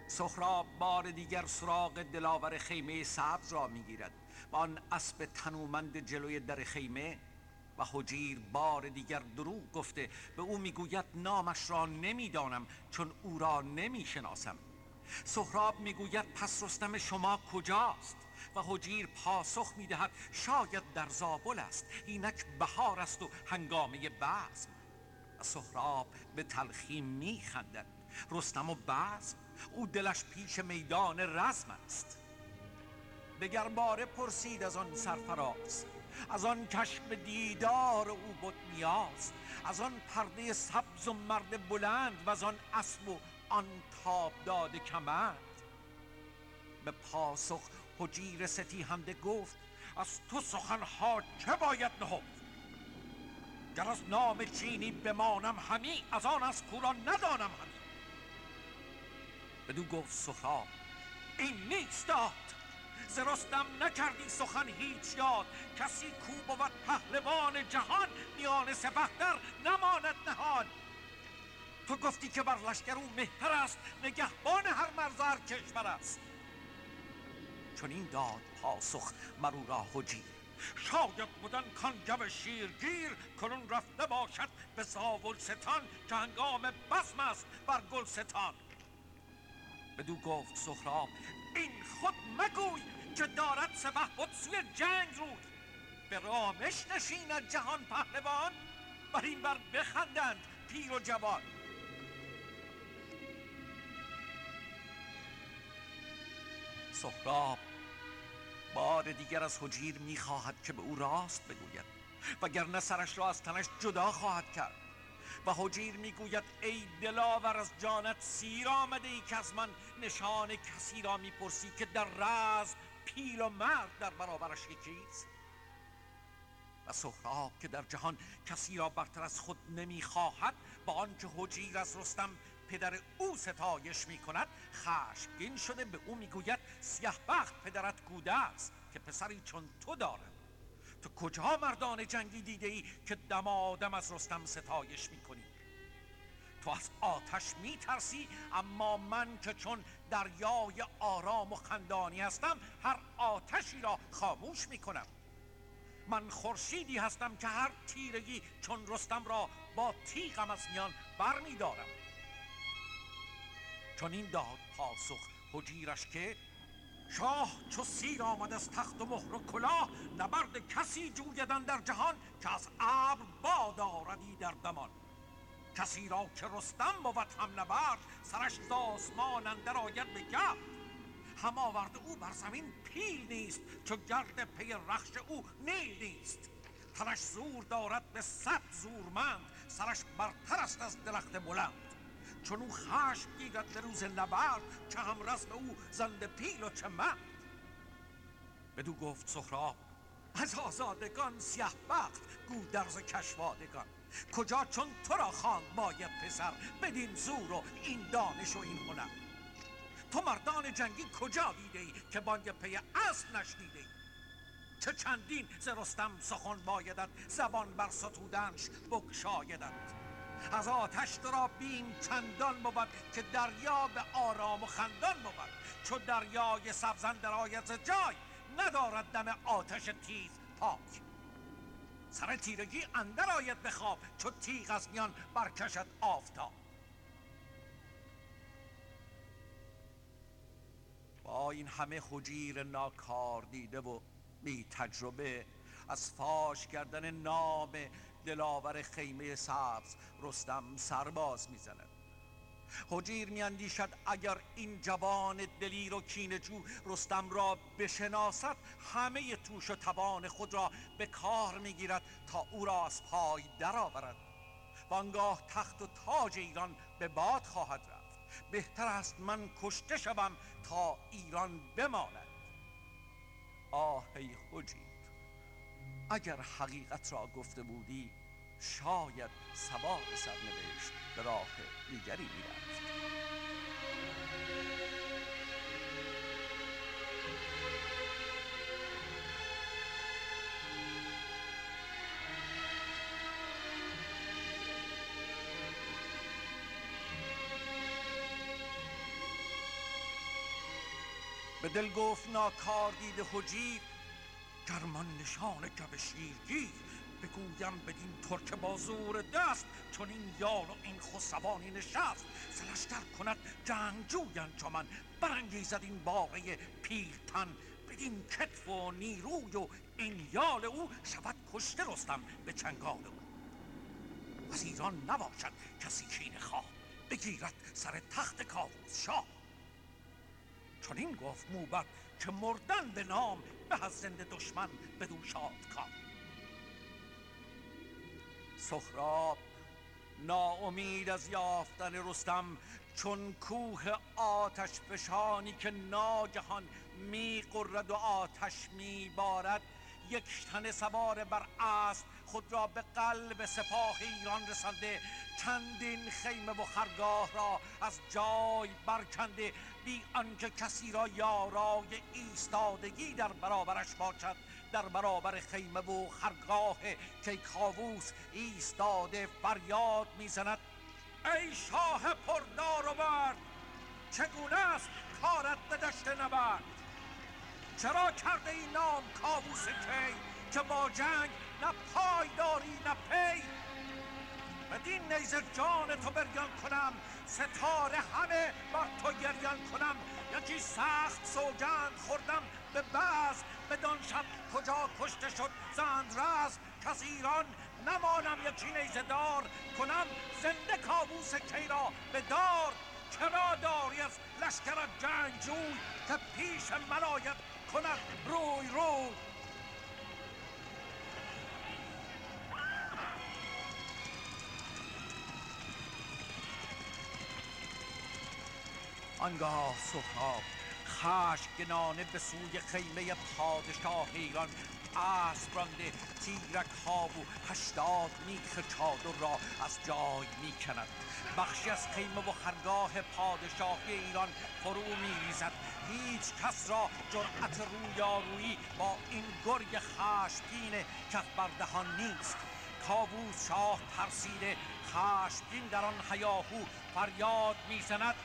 سخراب بار دیگر سراغ دلاور خیمه سبز را می‌گیرد. و آن اسب تنومند جلوی در خیمه و حجیر بار دیگر دروغ گفته. به او می‌گوید نامش را نمی‌دانم چون او را نمی‌شناسم. سهراب می‌گوید پس رستم شما کجاست؟ و حجیر پاسخ می‌دهد شاید در زابل است. اینک بهار است و هنگامه بزم. سهراب به تلخی میخندد. رستم و بزم. او دلش پیش میدان رزم است. دگر باره پرسید از آن سرفراز. از آن کشف دیدار او بود نیاز از آن پرده سبز و مرد بلند و از آن اسب و آن تاب داد کمند. به پاسخ حجیر ستی همده گفت از تو سخنها چه باید نهفت؟ گر از نام چینی بمانم همی از آن از کورا ندانم همی. بدو گفت سخراب این نیست داد. ز نکردی سخن هیچ یاد. کسی کو بود پهلوان جهان؟ میان سپهتر نماند نهان. تو گفتی که بر لشکر او مهتر است. نگهبان هر مرز هر کشور است. چون این داد پاسخ مرو را حجیر. شاید بودن کان شیرگیر کنون رفته باشد به ستان که بسم است بر گلستان. بدو گفت سهراب این خود مگوی که دارد سبه بود سوی جنگ روی به رامش نشیند جهان پهلوان بر این بر بخندند پیر و جوان. سهراب بار دیگر از حجیر می‌خواهد که به او راست بگوید وگرنه سرش را از تنش جدا خواهد کرد. و حجیر می‌گوید ای دلاور از جانت سیر آمده ای که از من نشان کسی را می‌پرسی که در راز پیل و مرد در برابرش یکیست و سهراب که در جهان کسی را برتر از خود نمی‌خواهد با آنکه حجیر از رستم پدر او ستایش می کند خشمگین شده به او می‌گوید سیه بخت پدرت گوده است که پسری چون تو دارد. تو کجا مردان جنگی دیده ای که دمادم از رستم ستایش می کنی تو از آتش می ترسی اما من که چون دریای آرام و خندانی هستم هر آتشی را خاموش می کنم من خورشیدی هستم که هر تیرگی چون رستم را با تیغم از میان بر می دارم چون این داد پاسخ حجیرش که
شاه چو سیر آمد از تخت و مهر و کلاه نبرد کسی جویدن در جهان که از ابر باد آردی در دمان. کسی را که رستم بود هم نبرد سرش ز آسمان اندر آید به گرد هم آورد او بر زمین پیل نیست چو گرد پی رخش او نیل نیست. تنش زور دارد به صد زورمند سرش برتر است از درخت بلند. چون او خشم گیرد به روز نبرد چه هم رسم او زنده پیل و چه مرد. بدو گفت سهراب از آزادگان سیه بخت گودرز کشوادگان. کجا چون تو را خواند باید پسر بدین زور و این دانش و این هنر. تو مردان جنگی کجا دیده ای که بانگ پی اسب نشنیده ای چه چندین ز رستم سخن بایدد زبان بر ستودنش بگشایدد از آتش تو را بیم چندان بود که دریا به آرام و خندان بود. چو دریای سبزن در آید جای ندارد دم آتش تیز پاک. سر تیرگی اندر آید به خواب چو تیغ از میان برکشد آفتاب. با این همه خجیر ناکار دیده و بی تجربه از فاش کردن نام دلاور خیمه سبز رستم سرباز می‌زند. حجیر میاندیشد اگر این جوان دلیر و کینجو رستم را بشناسد همه توش و توان خود را به کار می‌گیرد تا او را از پای درآورد. وانگاه تخت و تاج ایران به باد خواهد رفت. بهتر است من کشته شوم تا ایران بماند. آه ای حجیر اگر حقیقت را گفته بودی شاید سوار سرنوشت به راه دیگری می‌رفت. به دل گفت ناکار دیده حجیر گرمان نشان گب شیرگیر. بگویم بدین ترک با زور دست چون این یار و این خسروانی نشست. سلشتر کند جنگجوی چو من برانگیزد این باره پیلتن. بدین کتف و نیروی و این یال او شود کشته رستم به چنگال او. از ایران نباشد کسی کین خواه بگیرد سر تخت کاووس شاه. چون این گفت موبت که مردن به نام به از زنده دشمن بدو شاد کام. سهراب ناامید از یافتن رستم چون کوه آتش فشانی که ناگهان می قرد و آتش می بارد یک تن سوار بر اسب خود را به قلب سپاه ایران رسانده چندین خیمه و خرگاه را از جای برکنده بی آنکه کسی را یارای ایستادگی در برابرش باشد. در برابر خیمه و خرگاه کیکاووس ایستاده فریاد می‌زند. ای شاه پردار و برد چگونه است کارت به دشت نبرد؟ چرا کرده ای نام کاووس کی که با جنگ نه پای داری نه پی؟ بدین نیزه جان تو بریان کنم ستاره همه بر تو گریان کنم. یکی سخت سوگند خوردم به بعض بدان شب کجا کشته شد زند راز کس ایران نمانم یکی نیزه دار کنم زنده کابوس کی را به دار. چرا داری از لشکر جنگجوی که پیش من کند روی روی. آنگاه سهراب خشمگنانه به سوی خیمه پادشاه ایران اسب رانده تیرک ها و هشتاد میخ چادر را از جای می‌کند. بخشی از خیمه و خرگاه پادشاهی ایران فرو میریزد. هیچ کس را جرأت رویارویی با این گرگ خشمگین کف بردهان نیست. کاووس شاه ترسیده خشمگین در آن هیاهو فریاد می‌زند.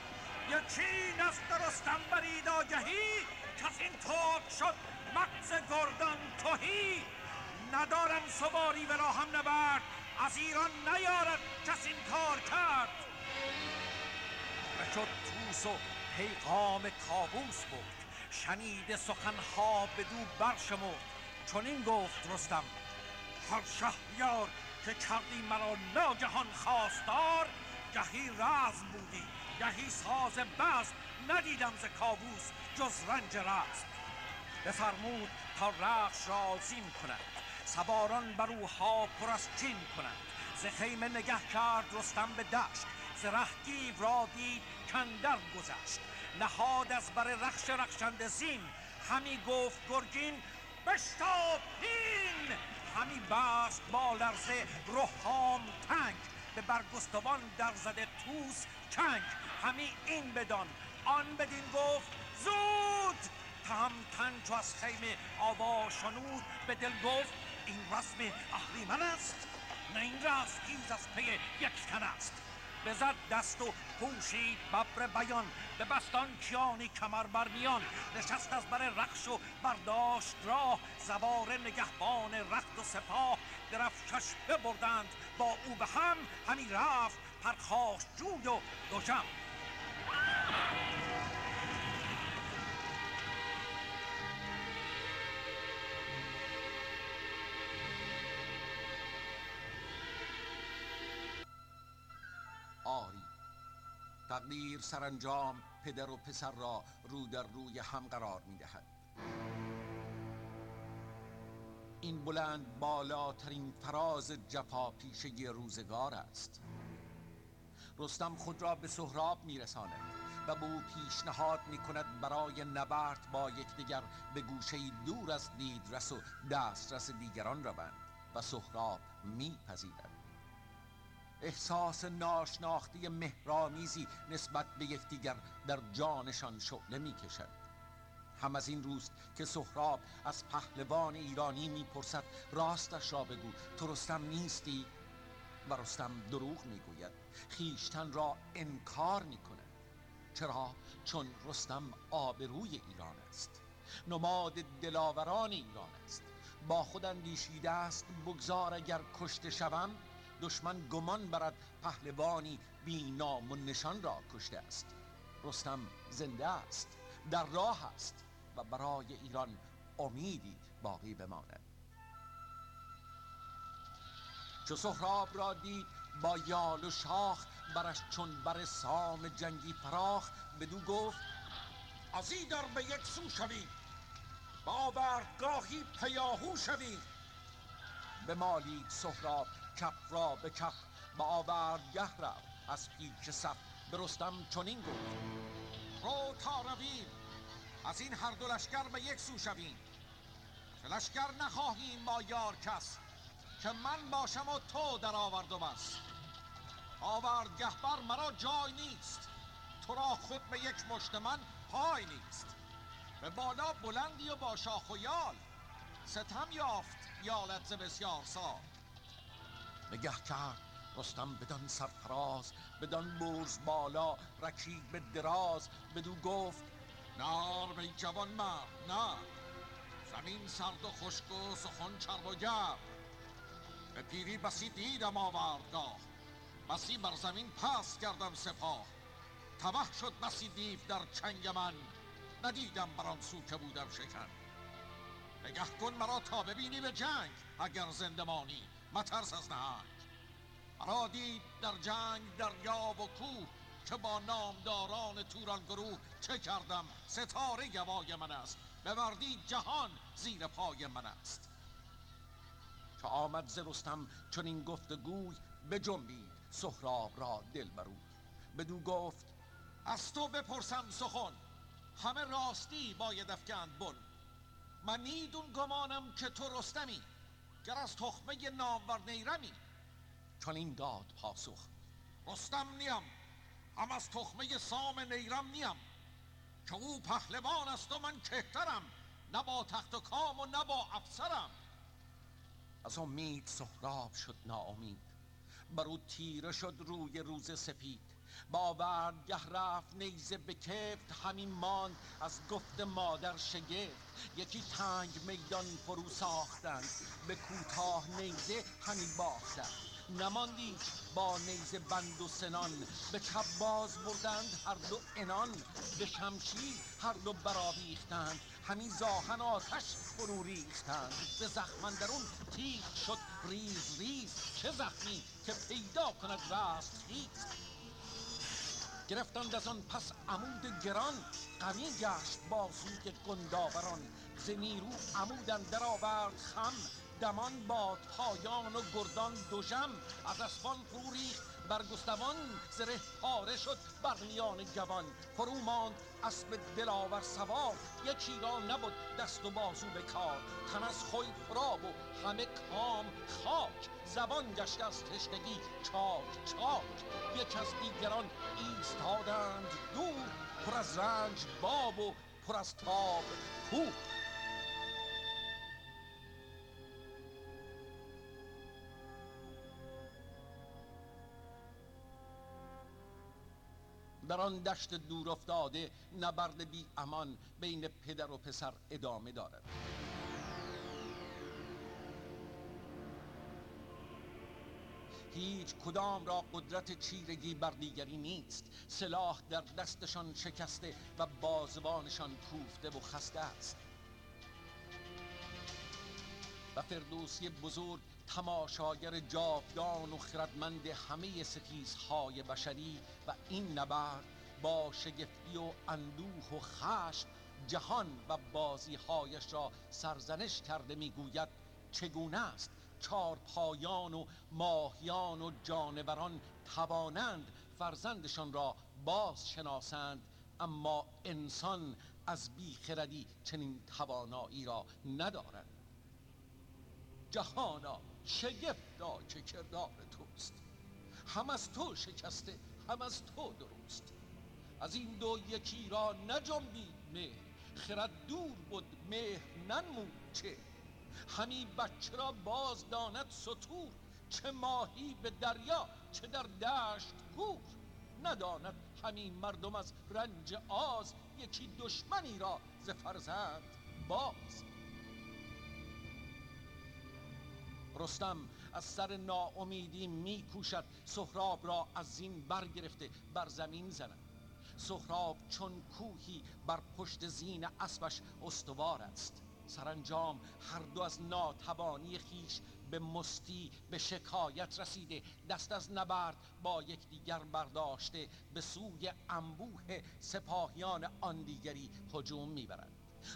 یکی نست رستم برید آگهی کس این تاک شد مغز گردان توهی ندارم سواری و راهم نبرد از ایران نیارد کس این کار کرد. بشد توس و پیغام کابوس بود شنید سخنها بدو برشمرد. چون این گفت رستم هر شهریار که کردی مرا ناگهان خواستار گهی رزم بودی. گهی ساز بزم ندیدم ز کاووس جز رنج رزم بفرمود تا رخش را زین کند سواران بر ها پر از کنند. ز خیمه نگه کرد رستم به دشت ز ره را دید کندر گذشت. نهاد از بر رخش رخشنده زین همی گفت گرگین بشتاب هین. همی بست با لرزه روحام تنگ به برگستوان در زده توس چنگ همی این بدان آن بدین گفت زود! تهمتن چو از خیمه آوا شنود به دل گفت این رسم اهریمن است. نه این رستخیز از پی یک تن است. بزد دست و پوشید ببر بیان به بستان کیانی کمر بر میان. نشست از بر رخش و برداشت راه زوار نگهبان رخت و سپاه. درفشش ببردند با او به هم همی رفت. پرخاش جوی و دوشم.
تقدیر سرانجام پدر و پسر را رو در روی هم قرار می دهد این بلند بالاترین فراز جفا پیشه روزگار است. رستم خود را به سهراب میرساند و به او پیشنهاد می کند برای نبرد با یکدیگر به گوشه دور از دیدرس و دسترس دیگران روند و سهراب میپذیرد. احساس ناشناختی مهرامیزی نسبت به یکدیگر در جانشان شعله می‌کشد. هم از این روز که سهراب از پهلوان ایرانی می‌پرسد راستش را بگو تو رستم نیستی؟ و رستم دروغ می‌گوید. خیشتن را انکار می‌کند. چرا؟ چون رستم آبروی ایران است. نماد دلاوران ایران است. با خود اندیشیده است بگذار اگر کشته شوم دشمن گمان برد پهلوانی بی نام و نشان را کشته است. رستم زنده است در راه است و برای ایران امیدی باقی بماند. چو سهراب را دید با یال و شاخ برش چون بر سام جنگی فراخ بدو گفت از در به یک سو شوی با آوردگاهی پیاهو شوی. به مالید سهراب کف را به کف با آوردگه را از پیش صف به رستم چنین گفت رو تا رویم از این هر دو لشکر به یک سو شویم. که لشکر نخواهیم با یار کس که من باشم و تو در آوردم است. آوردگه بر مرا جای نیست. تو را خود به یک مشت من پای نیست. به بالا بلندی و با شاخ و یال. ستم یافت یالت بسیار سال نگه کرد رستم بدان سرفراز بدان برز بالا رکید به دراز. بدو گفت نار به جوان مرد نه. زمین سرد و خشک و سخن چرب و گرد. به پیری بسی دیدم آوردگاه بسی بر زمین پس کردم سپاه تبه شد بسی دیو در چنگ من ندیدم بر آن سو که بودم شکن نگه کن مرا تا ببینی به جنگ اگر زندمانی مترس از نهنگ مرا دید در جنگ دریا و کوه که با نامداران توران گروه چه کردم ستاره گوای من است ببردی جهان زیر پای من است که آمد ز رستم چون این گفتگوی بجنبید سهراب را دل برو بدو گفت از تو بپرسم سخن همه راستی باید افکند بن. من نیدون گمانم که تو رستمی گر از تخمه نامور نیرمی. چون این داد پاسخ رستم نیم هم از تخمه سام نیرم نیم. که او پهلوان است و من کهترم نه با تخت و کام و نه با افسرم. از امید سهراب شد ناامید. بر او تیره شد روی روز سپید. با گه رفت نیزه به همین ماند از گفت مادر شگفت. یکی تنگ میدان فرو ساختند. به کوتاه نیزه همین باختند. نماندی با نیزه بند و سنان. به چپ باز بردند هر دو انان به شمشیر هر دو برآویختند. همی زاهن آتش فرو ریختند. به زخم درون تیغ شد ریز ریز. چه زخمی که پیدا کند راست خیز گرفتند از آن پس عمود گران. قوی گشت بازوی گنداوران. ز نیرو عمود در آورد خم. دمان باد پایان و گردان دوژم از اسبان فرو ریخت برگستوان زره پاره شد بر میان جوان فرو ماند اسب دلاور سوار. یکی را نبود دست و بازو به کار. تن از خوی فراب و همه کام خاک. زبان گشت از تشنگی چاک چاک. یک از دیگران ایستادند دور. پر از رنج باب و پر از تاب. پور در آن دشت دور افتاده نبرد بی امان بین پدر و پسر ادامه دارد. هیچ کدام را قدرت چیرگی بر دیگری نیست. سلاح در دستشان شکسته و بازوانشان کوفته و خسته است. و فردوسی بزرگ تماشاگر جاودان و خردمند همه ستیزهای بشری و این نبرد با شگفتی و اندوه و خشم جهان و بازیهایش را سرزنش کرده می‌گوید چگونه است چار پایان و ماهیان و جانوران توانند فرزندشان را باز شناسند اما انسان از بیخردی چنین توانایی را ندارد. جهانا شگفتا که کردار توست. هم از تو شکسته هم از تو درست. از این دو یکی را نجنبید مهر خرد دور بود مهر ننمود چه همی بچه را باز داند سطور چه ماهی به دریا چه در دشت کور نداند همین مردم از رنج آز یکی دشمنی را ز فرزند باز. رستم از سر ناامیدی میکوشد. سهراب را از زین برگرفته بر زمین زند. سهراب چون کوهی بر پشت زین اسبش استوار است. سرانجام هر دو از ناتوانی خیش به مستی به شکایت رسیده. دست از نبرد با یکدیگر برداشته. به سوی انبوه سپاهیان آن دیگری هجوم می‌برند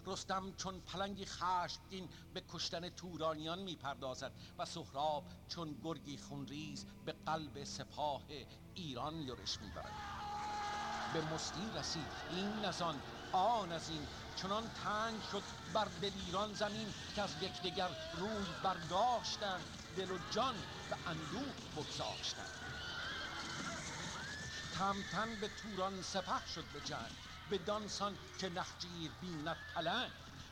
رستم چون پلنگی خشمگین به کشتن تورانیان می‌پردازد و سهراب چون گرگی خونریز به قلب سپاه ایران یورش می‌برد. به مستی رسید. این از آن آن از این. چنان تنگ شد بر دلیران زمین که از یکدیگر روی برداشتند. دل و جان به اندوه بگذاشتند. تمتن به توران سپه شد به جنگ. به دانسان که نخجیر بیند پلنگ.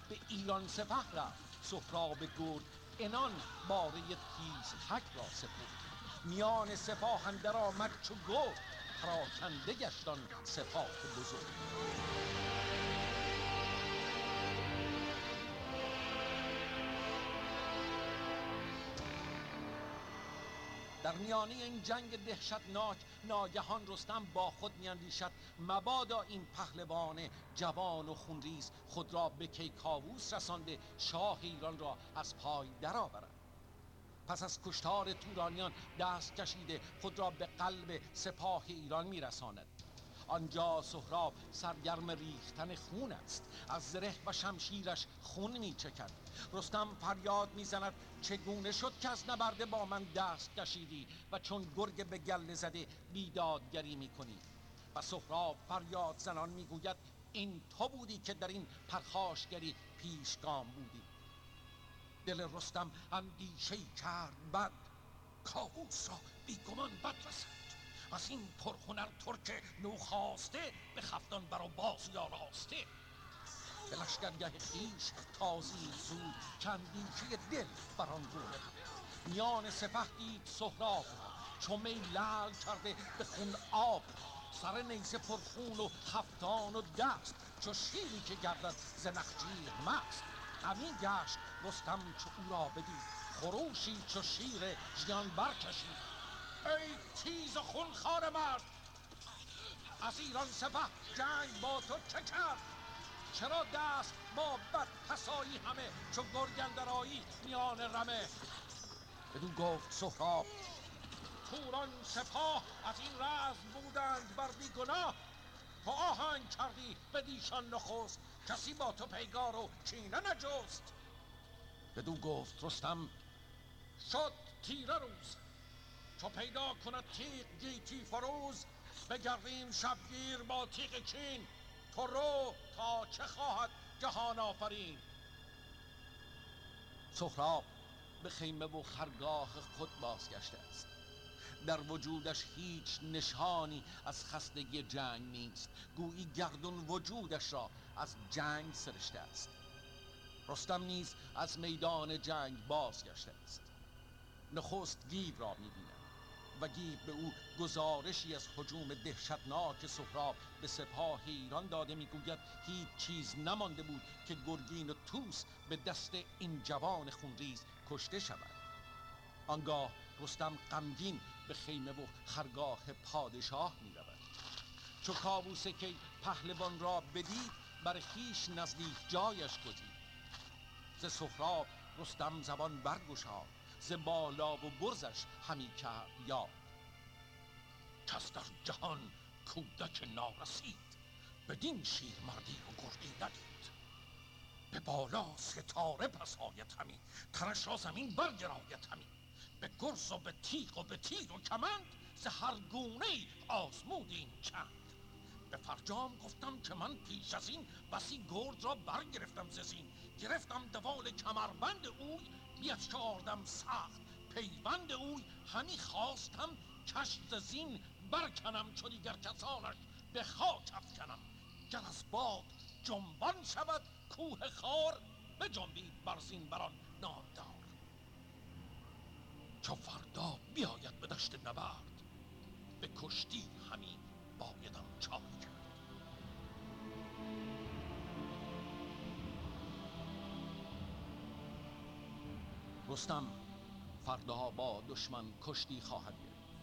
به ایران سپه رفت سهراب گرد انان باره تیز تک را سپرد. میان سپاه اندر آمد چو گفت پراکنده گشتان سپاه بزرگ. در میانه این جنگ دهشتناک ناگهان رستم با خود میاندیشد. مبادا این پهلوان جوان و خونریز خود را به کیکاووس رسانده شاه ایران را از پای درآورد. پس از کشتار تورانیان دست کشیده خود را به قلب سپاه ایران میرساند. آنجا سهراب سرگرم ریختن خون است. از زره و شمشیرش خون میچکد. رستم فریاد می‌زند چگونه شد که از نبرده با من دست کشیدی و چون گرگ به گله زده بیدادگری می‌کنی؟ و سهراب فریاد زنان می‌گوید این تو بودی که در این پرخاشگری پیشگام بودی. دل رستم اندیشه کرد بد کاووس را بیگمان بد رسد از این پرهنر ترک نوخاسته به خفتان برا باز راسته. به لشکرگه خیش تازی زود چندیشه دل بر آن میان سپه دید سهراب چو می لال کرده به خون آب سر نیزه پرخون و خفتان و دست چو شیری که گردد ز نخجیر مست. قوی گشت رستم چو او را بدید خروشی چو شیر ژیان برکشید. ای تیز خونخوار مرد از ایران سپه جنگ با تو چه کرد چرا دست با بد پسایی همه چو گرگندرایی میان رمه. بدون گفت سهراب توران سپاه از این رزم بودند بر گناه تو آهنگ کردی به دیشان نخست. کسی با تو پیگار و چینه نجست. بدو گفت رستم شد تیره روز. چو پیدا کند تیغ گیتی فروز بگردیم شبگیر با تیغ چین. تو رو تا چه خواهد جهان آفرین. سهراب به خیمه و خرگاه خود بازگشته است. در وجودش هیچ نشانی از خستگی جنگ نیست. گویی گردون وجودش را از جنگ سرشته است. رستم نیز از میدان جنگ بازگشته است. نخست گیو را می‌بیند و گیو به او گزارشی از حجوم دهشتناک سهراب به سپاه ایران داده می‌گوید. هیچ چیز نمانده بود که گرگین و توس به دست این جوان خونریز کشته شود. آنگاه رستم غمگین به خیمه و خرگاه پادشاه می رود چو کابوس که پهلوان را بدید بر خیش نزدیک جایش گزید. ز سهراب رستم زبان برگشاد. ز بالا و برزش همی کرد یا کس در جهان کودک نارسید بدین شیر مردی و گردی ندید. به بالا ستاره پس آید همین ترش را زمین برگراید همین به گرز و به تیغ و به تیر و کمند ز هر گونه ای چند. به فرجام گفتم که من پیش از این بسی گرد را برگرفتم ز زین گرفتم دوال کمربند اوی بیفشاردم سخت. پیوند اوی همی خواستم کش ز زین برکنم چو دیگر کسانش به خاک افکنم. گر از باد جنبان شود کوه خار به جنبید بر زین بران نامدار. چو فردا بیاید به دشت نبرد به کشتی همی بایدم چای رستم فردا با دشمن کشتی خواهد گرفت.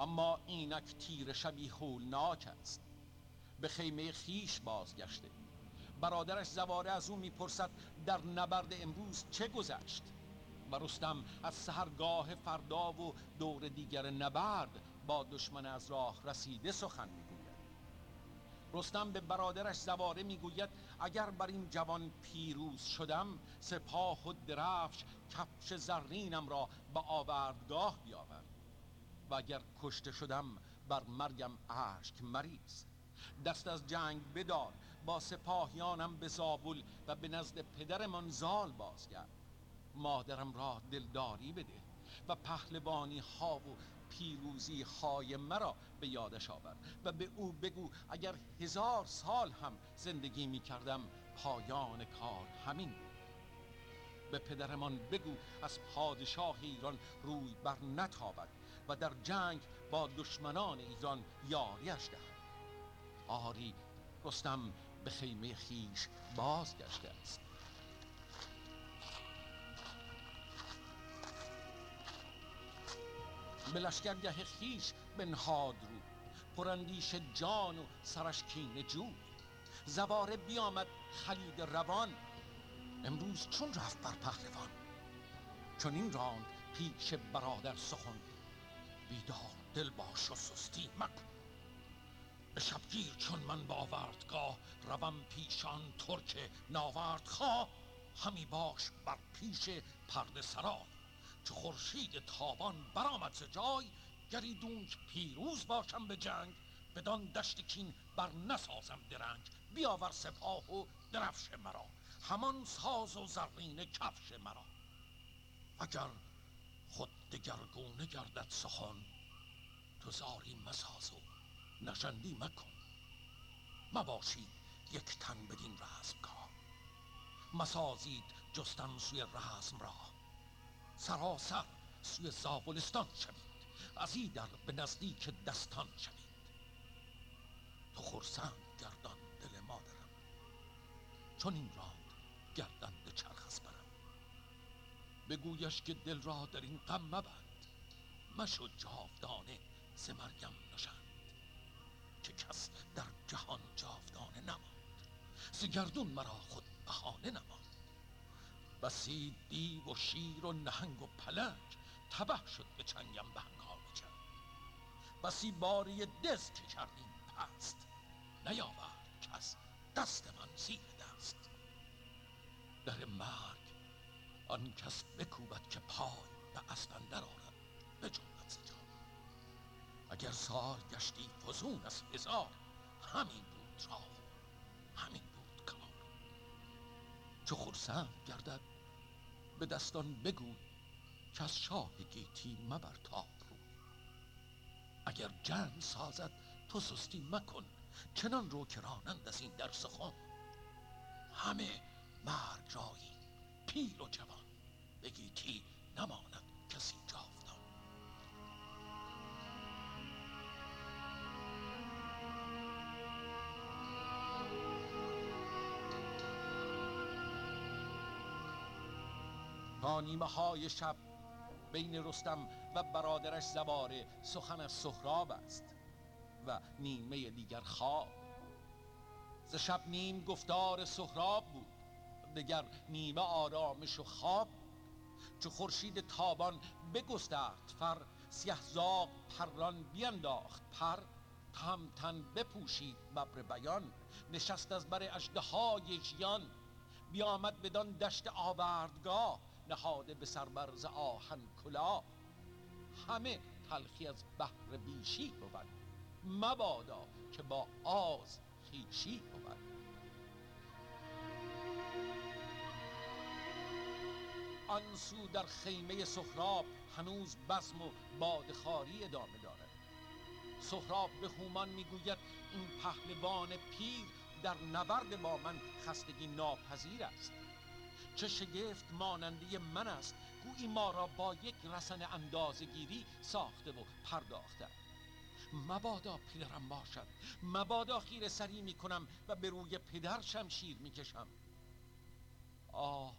اما اینک تیر شبی هولناک است. به خیمه خیش بازگشته. برادرش زواره از او می‌پرسد در نبرد امروز چه گذشت؟ و رستم از سهرگاه فردا و دور دیگر نبرد با دشمن از راه رسیده سخن رستم به برادرش زواره می‌گوید اگر بر این جوان پیروز شدم سپاه و درفش کفش زرینم را به آوردگاه بیاورد و اگر کشته شدم بر مرگم اشک مریض دست از جنگ بدار با سپاهیانم به زابل و به نزد پدرمان زال بازگرد. مادرم را دلداری بده و پهلوانی ها و پیروزی های مرا به یادش آور و به او بگو اگر هزار سال هم زندگی می کردم پایان کار همین بود. به پدرمان بگو از پادشاه ایران روی بر نتابد و در جنگ با دشمنان ایران یاریش دهد. آری رستم به خیمه خیش بازگشته است. به لشکرگه خیش بنهاد رو. پراندیش جان و سرش کین جو. زواره بیامد خلید روان. امروز چون رفت بر پهلوان؟ چون این راند پیش برادر سخن. بیدار دل باش و سستی مکن. به شبگیر چون من با آوردگاه روم پیشان ترک ناورد خواه. همی باش بر پیش پرده سرای چو خورشید تابان برآمد ز جای گریدونک پیروز باشم به جنگ بدان دشت کین بر نسازم درنگ. بیاور سپاه و درفش مرا همان ساز و زرین کفش مرا. اگر خود دگرگونه گردد سخن تو زاری مساز و نشندی مکن. مباشید یک تن بدین رزمگاه. مسازید جستن سوی رزم را. سراسر سوی زابلستان شوید از در به نزدیک دستان شوید تو خورسند گردان دل مادرم چون این راند گردن چرخ از برم بگویش که دل را در این غم مبند مشو جاودانه ز مرگم نشند که کس در جهان جاودانه نماند ز گردون مرا خود بهانه نماند بسی دیو و شیر و نهنگ و پلنگ تبه شد به چنگم به هنگام جنگ. بسی باری دز که کردیم پست نیاورد کس دست من زیر دست. در مرگ آن کس بکوبد که پای به اسب اندر آرد بجنبد ز جای اگر سال گشتی فزون از هزار همین بود راه همین بود کار. چو خرسند گردد به دستان بگوی که از شاه گیتی مبر تاب رو اگر جنگ سازد تو سستی مکن چنان رو که رانند از این در سخن. همه مرگ رایی پیر و جوان به گیتی نماند کسی جاودان تا نیمه های شب بین رستم و برادرش زواره سخن از سهراب است و نیمه دیگر خواب. ز شب نیم گفتار سهراب بود دگر نیمه آرامش و خواب. چو خورشید تابان بگسترد فر سیه زاغ پران بینداخت پر. تهمتن بپوشید ببر بیان نشست از بر اژدهای ژیان. بیامد بدان دشت آوردگاه نهاده به سر بر ز آهن کلاه همه تلخی از بحر بیشی بود. مبادا که با آز خویشی بود. آن سو در خیمه سهراب هنوز بزم و بادخواری ادامه دارد. سهراب به هومان می‌گوید این پهلوان پیر در نبرد با من خستگی ناپذیر است. چه شگفت ماننده من است. گویی ما را با یک رسن اندازگیری ساخته و پرداخته. مبادا پدرم باشد. مبادا خیر سری می‌کنم و به روی پدر شمشیر می‌کشم آه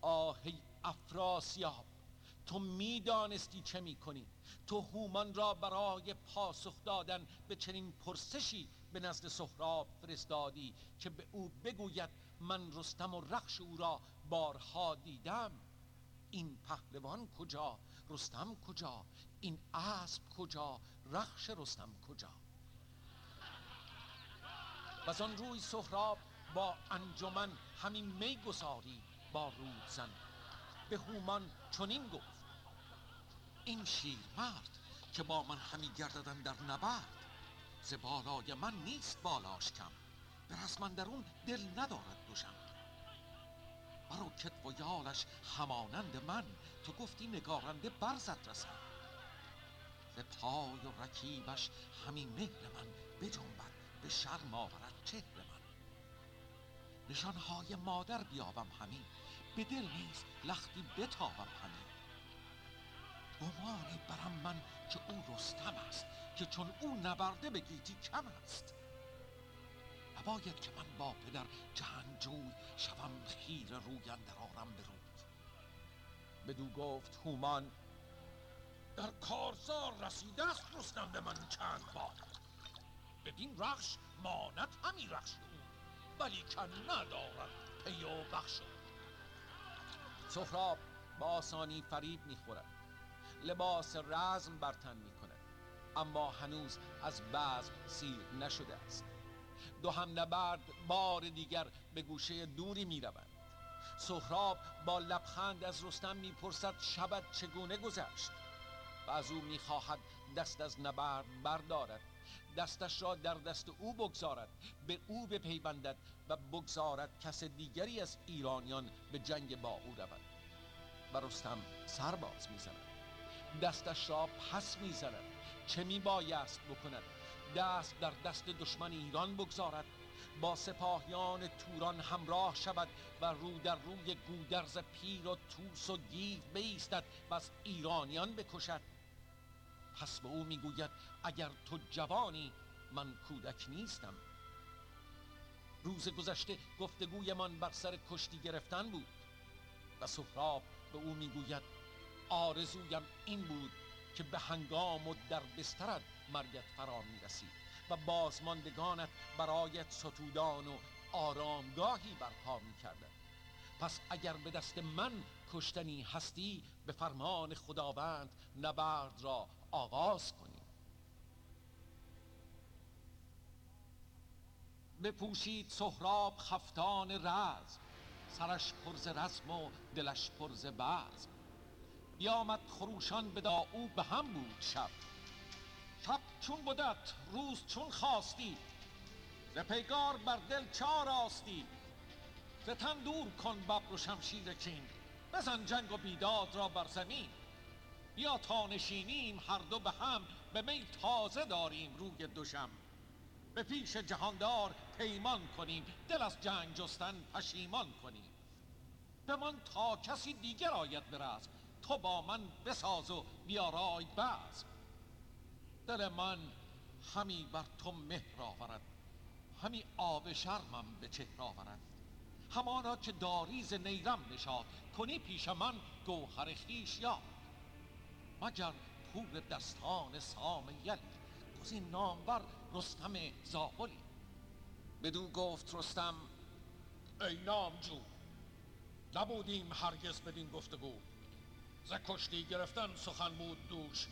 آهی افراسیاب تو می‌دانستی چه می‌کنی تو هومان را برای پاسخ دادن به چنین پرسشی به نزد سهراب فرستادی که به او بگوید من رستم و رخش او را بارها دیدم. این پهلوان کجا؟ رستم کجا؟ این اسب کجا؟ رخش رستم کجا؟ و آن روی سهراب با انجمن همین می گساری با رودزن به هومان چنین گفت این شیر مرد که با من همی گرددن در نبرد ز بالای من نیست بالاش کم. به رسم درون دل ندارد دوشم برو کتف و یالش همانند من تو گفتی نگارنده برزد رسم. ز پای و رکیبش همین مهر من بجنبد به شرم آورد چهر من. نشانهای مادر بیابم همین به دل نیست لختی بتابم همین گمانی برم من که او رستم است که چون او نبرده به گیتی کم است. نباید که من با پدر جهنجوی شوم خیر روی آرم به رود بدو گفت هومان در کارزار رسیده است رستم به من چند بار. بدین رخش ماند همی رخش او ولی کن ندارد پی و بخش. سهراب با آسانی فریب می‌خورد لباس رزم بر تن می‌کند اما هنوز از بزم سیر نشده است. دو هم نبرد بار دیگر به گوشه دوری می‌روند. سهراب با لبخند از رستم می‌پرسد شبت چگونه گذشت؟ و از او می‌خواهد دست از نبرد بردارد. دستش را در دست او بگذارد به او بپیوندد و بگذارد کس دیگری از ایرانیان به جنگ با او رود. و رستم سرباز می‌زند. دستش را پس می‌زند. چه میبایست بکند؟ دست در دست دشمن ایران بگذارد. با سپاهیان توران همراه شود و رو در روی گودرز پیر و توس و گیو بیستد و از ایرانیان بکشد. پس به او می‌گوید اگر تو جوانی من کودک نیستم. روز گذشته گفتگویمان بر سر کشتی گرفتن بود و سهراب به او می‌گوید آرزویم این بود که به هنگام و در بسترت مرگت فرا می‌رسید و بازماندگانت برایت ستودان و آرامگاهی برپا می‌کردند. پس اگر به دست من کشتنی هستی به فرمان خداوند نبرد را آغاز کنی. بپوشید سهراب خفتان رزم سرش پرز رزم و دلش پرز بزم. بیامد خروشان به او به هم بود شب. شب چون بودت روز چون خواستی. ز پیگار بر دل چار آستی. ز تن دور کن ببر و شمشیر چین. بزن جنگ و بیداد را بر زمین. بیا تا نشینیم هر دو به هم. به می تازه داریم روی دوشم به پیش جهاندار پیمان کنیم. دل از جنگ جستن پشیمان کنیم. من تا کسی دیگر آید برسم تو با من بساز و بیارای بزم. دل من همی بر تو مهر آورد همی آب شرمم به چهر آورد. همانا که داریز نیرم نشاد کنی پیش من گوهر خیش یاد. مگر پور دستان سام یلی گزین نامور رستم زاغلی؟ بدو گفت رستم ای نامجو نبودیم هرگز بدین گفتگو. ز کشتی گرفتن سخن بود دوش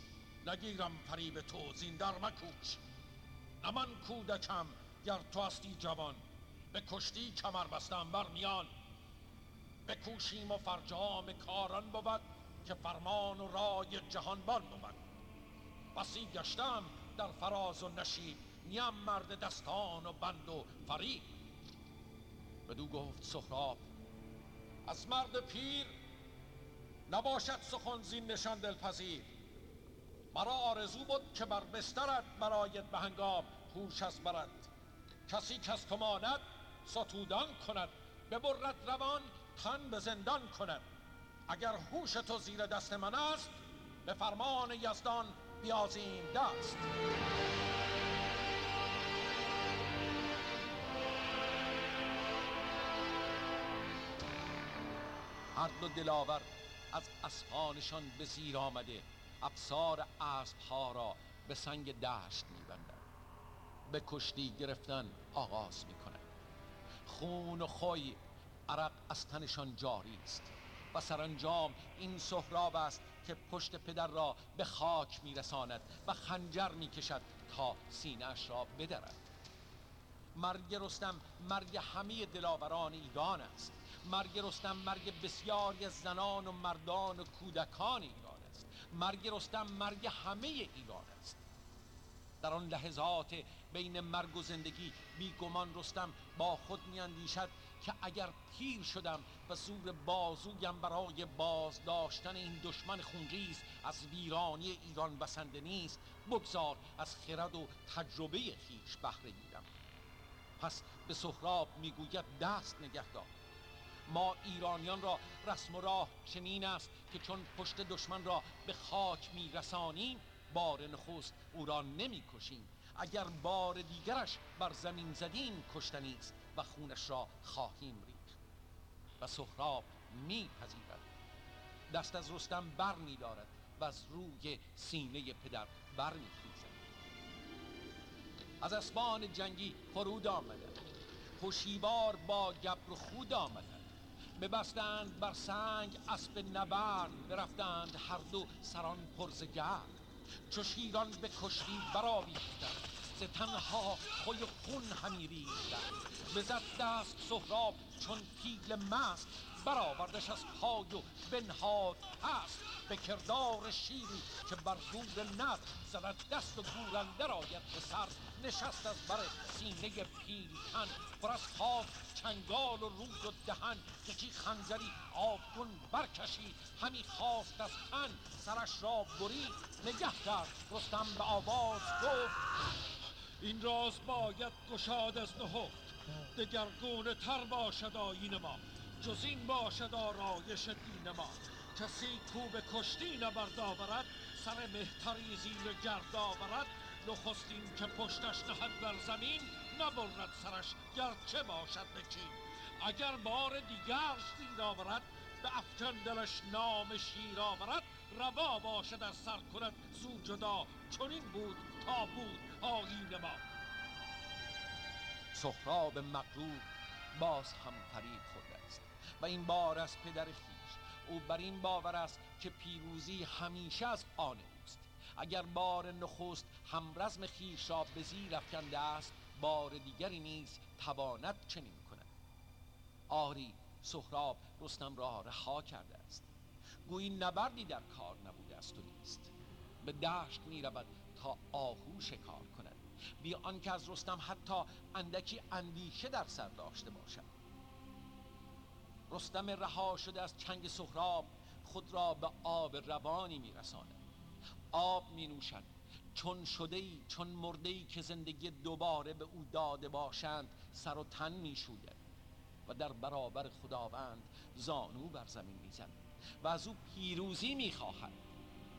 نگیرم فریب تو زین در مکوش. نه من کودکم گر تو هستی جوان. به کشتی کمر بستم بر میان. بکوشیم و فرجام کاران بود که فرمان و رای جهانبان بود. بسی گشتم در فراز و نشید نیم مرد دستان و بند و فرید بدو گفت سخراب از مرد پیر نباشد سخن زین نشان دلپذیر. مرا آرزو بود که بر بسترت برایت به هنگام هوش از برد. کسی کس تو ماند ستودان کند. ببرد روان تن به زندان کند. اگر هوش تو زیر دست من است به فرمان یزدان بیازیم دست. هر دو دلاور از اسپانشان به زیر آمده. افسار اسبها را به سنگ دشت میبندند. به کشتی گرفتن آغاز می‌کنند خون و خوی عرق از تنشان جاری است و سرانجام این سهراب است که پشت پدر را به خاک میرساند و خنجر می‌کشد تا سینهاش را بدرد. مرگ رستم مرگ همه دلاوران ایران است. مرگ رستم مرگ بسیاری از زنان و مردان و کودکان ایران مرگ رستم مرگ همه ایران است. در آن لحظات بین مرگ و زندگی بیگمان رستم با خود میاندیشد که اگر پیر شدم و زور بازویم برای باز داشتن این دشمن خونریز از ویرانی ایران بسنده نیست بگذار از خرد و تجربه خیش بهره گیرم. پس به سهراب می‌گوید دست نگهدار. ما ایرانیان را رسم و راه چنین است که چون پشت دشمن را به خاک میرسانیم بار نخست او را نمی‌کشیم. اگر بار دیگرش بر زمین زدیم کشتنی است و خونش را خواهیم ریخت. و سهراب میپذیرد. دست از رستم بر میدارد و از روی سینه پدر بر میخیزد از اسبان جنگی فرود آمده خوشیوار با گبر خود آمده ببستند بر سنگ اسب نبرد برفتند هر دو سران پرزگرد. چو شیران به کشتی برآویختند ز تنها خوی خون همی ریختند. بزد دست سهراب چون پیل مست برآوردش از پای و بنهاد پست. به کردار شیری که بر گور نر زند دست و گورنده راید به سر. نشست از بر سینه پیلتن پر از خاک چنگال و روز و دهن. یکی خنجری آبگون برکشید همی خواست از تن. سرش را برید نگه کرد رستم به آواز گفت این راز باید گشاد از نهفت. دگرگونه تر باشد آیین ما جز این باشد آرایش دین ما. کسی کو به کشتی نبرد آورد سر مهتری زیر گرد آورد. نخستین که پشتش نهد بر زمین نبرد سرش گرچه باشد بچین اگر بار دیگر زیر آورد به افکن دلش نام شیر آورد روا باشد از سر کند زو جدا. چنین بود تا بود آیین ما. سهراب مغرور باز هم فریب خورده است و این بار از پدر خیش. او بر این باور است که پیروزی همیشه از آن اوست اگر بار نخست رزم خیش را به زیر افکنده است بار دیگری نیز تواند چنین کند. آری سهراب رستم را رها کرده است. گویی نبردی در کار نبوده است و نیست. به دشت می رود تا آهو شکار کند. بی آنکه از رستم حتی اندکی اندیشه در سر داشته باشد. رستم رها شده از چنگ سهراب خود را به آب روانی میرساند آب می نوشد چون شده ای چون مرده ای که زندگی دوباره به او داده باشند سر و تن می شوید و در برابر خداوند زانو بر زمین می‌زند. و از او پیروزی می‌خواهد.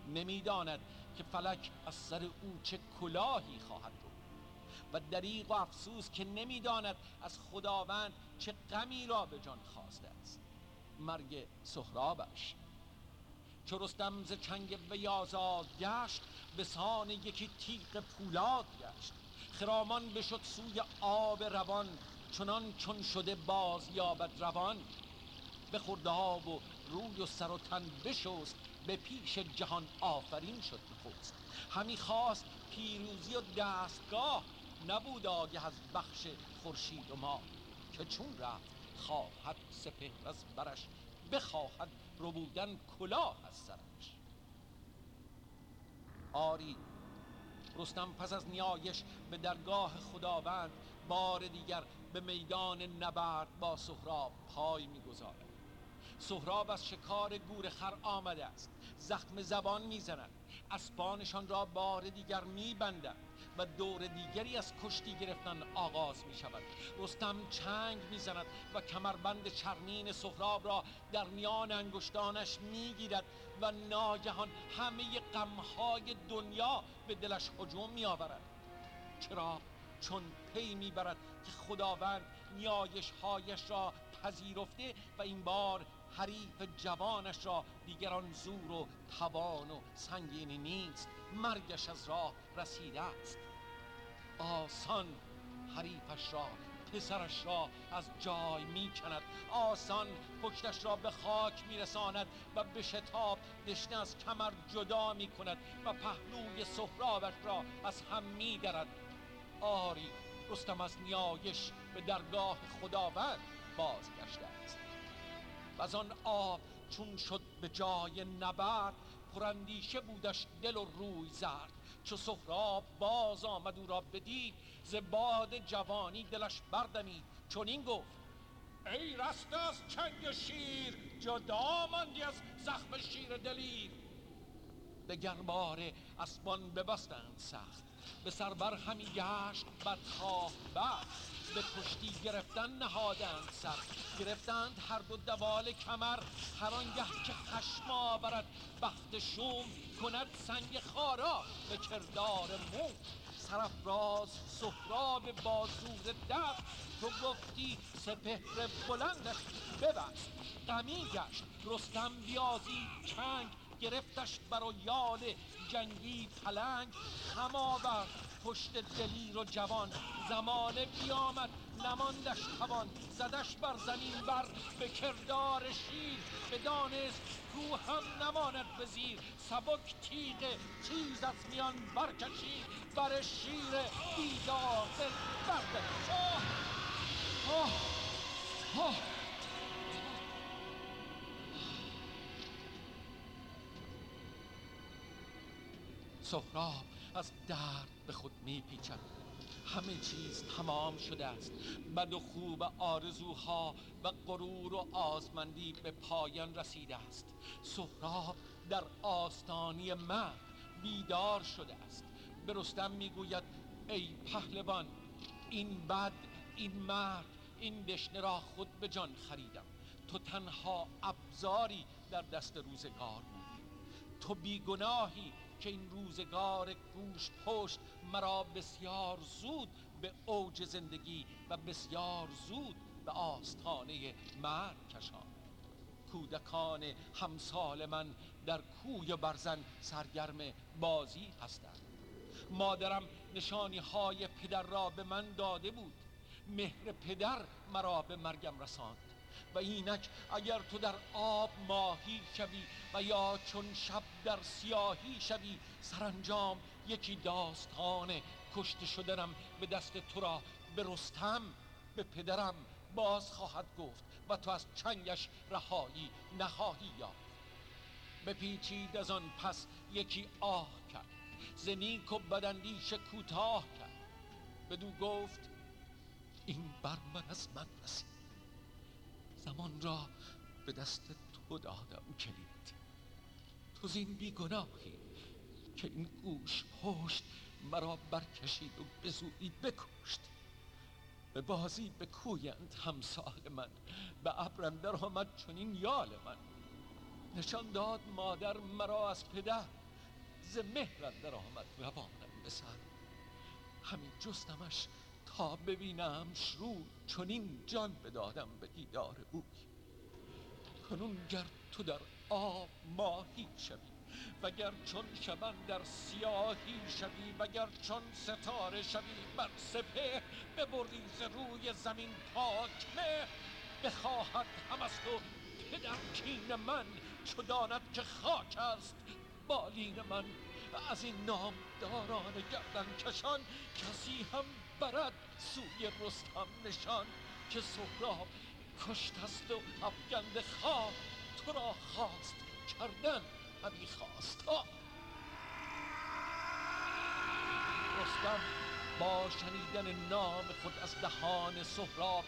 نمی‌داند که فلک از سر او چه کلاهی خواهد رو و دریغ و افسوس که نمی‌داند از خداوند چه غمی را به جان خواسته است. مرگ سهرابش. چو رستم ز چنگ وی آزاد گشت به سان یکی تیغ پولاد گشت. خرامان بشد سوی آب روان چنان چون شده باز یابد روان. به آب و روی و سر و تن بشست به پیش جهان آفرین شد نخست. همی خواست پیروزی و دستگاه نبود آگه از بخش خورشید و ما که چون رفت خواهد سپهر از برش بخواهد ربودن کلاه از سرش. آری رستم پس از نیایش به درگاه خداوند بار دیگر به میدان نبرد با سهراب پای می‌گذارد. سهراب از شکار گور خر آمده است. زخم زبان می‌زند. اسبانشان را بار دیگر میبندند و دور دیگری از کشتی گرفتن آغاز می شود رستم چنگ می‌زند و کمربند چرمین سهراب را در میان انگشتانش می‌گیرد و ناگهان همه غمهای دنیا به دلش هجوم می آورد چرا؟ چون پی می‌برد که خداوند نیایش هایش را پذیرفته و این بار حریف جوانش را دیگران زور و توان و سنگینی نیست. مرگش از راه رسیده است. آسان حریفش را پسرش را از جای می کند آسان پشتش را به خاک می رساند و به شتاب دشنه از کمر جدا می کند و پهلوی سهرابش را از هم می درد آری رستم از نیایش به درگاه خداوند بازگشته است. و از آن آب چون شد به جای نبرد پراندیشه بودش دل و روی زرد. چو سهراب باز آمد او را بدید ز باد جوانی دلش بردمید. چون این گفت ای رست از چنگ شیر جدا ماندی از زخم شیر دلیر. به گربار اسبان ببستند سخت به سربر همی گشت بدخواه بد به کشتی گرفتن نهادند سر. گرفتند هر دو دوال کمر. هر آنگه که خشم آورد بخت شوم کند سنگ خارا به کردار موم سرافراز سهراب بازور دست تو گفتی سپهر بلندش ببست. غمی گشت رستم بیازی چنگ گرفتش بر یال جنگی پلنگ. خم آورد پشت دلیر و جوان زمانه بیامد نماندش توان. زدش بر زمین بر به کردار شیر. بدانست کو هم نماند به زیر. سبک تیغ تیز از میان برکشید. بر شیر بیدار دل برده آه! آه! سهراب از درد به خود میپیچد. همه چیز تمام شده است. بد و خوب آرزوها و غرور و آزمندی به پایان رسیده است. سهراب در آستانی مرد بیدار شده است. به رستم می‌گوید ای پهلوان این بد این مرد این دشنه را خود به جان خریدم. تو تنها ابزاری در دست روزگار بودی. تو بیگناهی که این روزگار گوش پشت مرا بسیار زود به اوج زندگی و بسیار زود به آستانه مرگ کشان کودکان همسال من در کوی برزن سرگرم بازی هستند. مادرم نشانی های پدر را به من داده بود. مهر پدر مرا به مرگم رساند. اینک اگر تو در آب ماهی شوی و یا چون شب در سیاهی شوی سرانجام یکی داستان کشته شدنم به دست تو را به رستم به پدرم باز خواهد گفت و تو از چنگش رهایی نخواهی یافت. بپیچید از آن پس یکی آه کرد زنیک و بدندیش کوتاه کرد. بدو گفت این بر من از من رسید. زمان را به دست تو دادم کلید. تو زین بیگناهی که این گوش پشت مرا برکشید و به زودی بکشت. به بازی به کویند همسال من به ابرم در آمد چنین یال من. نشان داد مادر مرا از پدر ز مهرم در آمد روانم به سر. همین جستمش تا ببینم شروع چنین جان بدادم به دیدار اوی کنون گر تو در آب ماهی شوی وگر چون شبن در سیاهی شوی وگر چون ستاره شوی بر سپه ببری ز روی زمین پاک مه بخواهد هم از تو پدر کین من چو داند که خاک است بالین من. از این نامداران گردن کشان کسی هم برد سوی رستم نشان که سهراب کشت است و افگند خواب. تو را خواست کردن همی خواستا رستم با شنیدن نام خود از دهان سهراب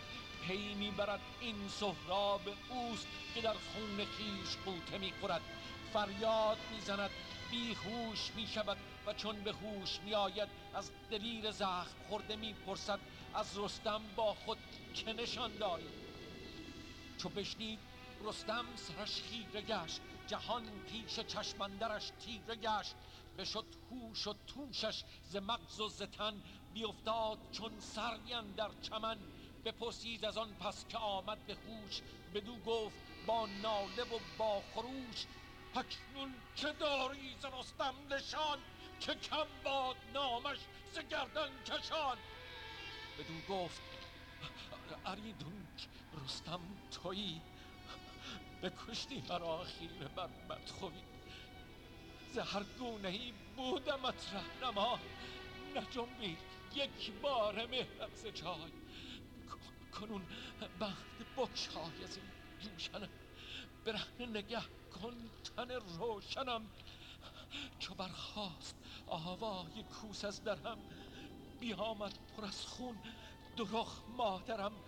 پی می‌برد. این سهراب اوست که در خون خیش قوطه می‌خورد. فریاد می‌زند بیهوش می شود چون به هوش می آید از دلیر زخم خورده می پرسد از رستم با خود چه نشان داری؟ چو بشنید رستم سرش خیره گشت جهان پیش چشمندرش تیره گشت بشد هوش و توشش ز مغز و ز تن بیافتاد چون سرگن در چمن. بپرسید از آن پس که آمد به هوش بدو گفت با ناله و با خروش اکنون چه داری ز رستم نشان؟ که کم باد نامش ز گردن کشان. بدو گفت اریدون رستم تویی بکشتی مرا خیره بر بدخوی ز هر گونه ای بودمت رهنما نجنبید یک بار مهرت ز جای. کنون بند بکشای از این جوشنم برهنه نگه کن تن روشنم. چو برخواست آوای کوس از درم بیامد پر از خون درخ مادرم.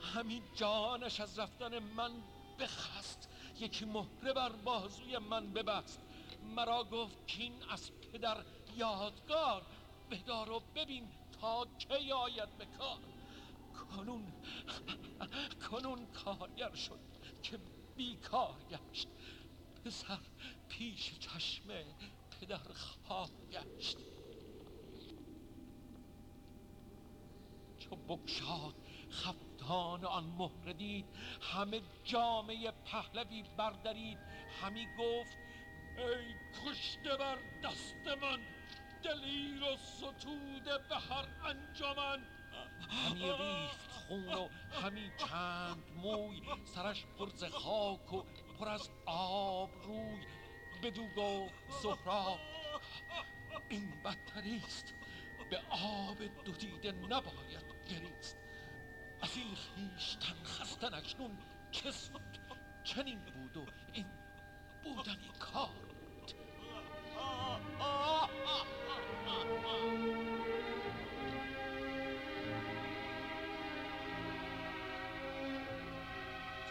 همین جانش از رفتن من بخست یکی مهره بر بازوی من ببست. مرا گفت کین از پدر یادگار بدار و ببین تا کی آید به کار. کنون کنون کارگر شد که بیکار گشت. پسر پیش چشم پدر خواه گشت چو بگشاد خفتان آن مهر دید همه جامعه پهلوی بردرید. همی گفت ای کشته بر دست من دلیر و ستوده به هر انجمن. همی ریخت خون و همی چند موی سرش پر خاک و پر از آب روی. بدو گفت سهراب این بدتریست به آب دو دیده نباید گریست. از این خیشتن خستن اکنون چه چنین بود و این بودنی کار بود.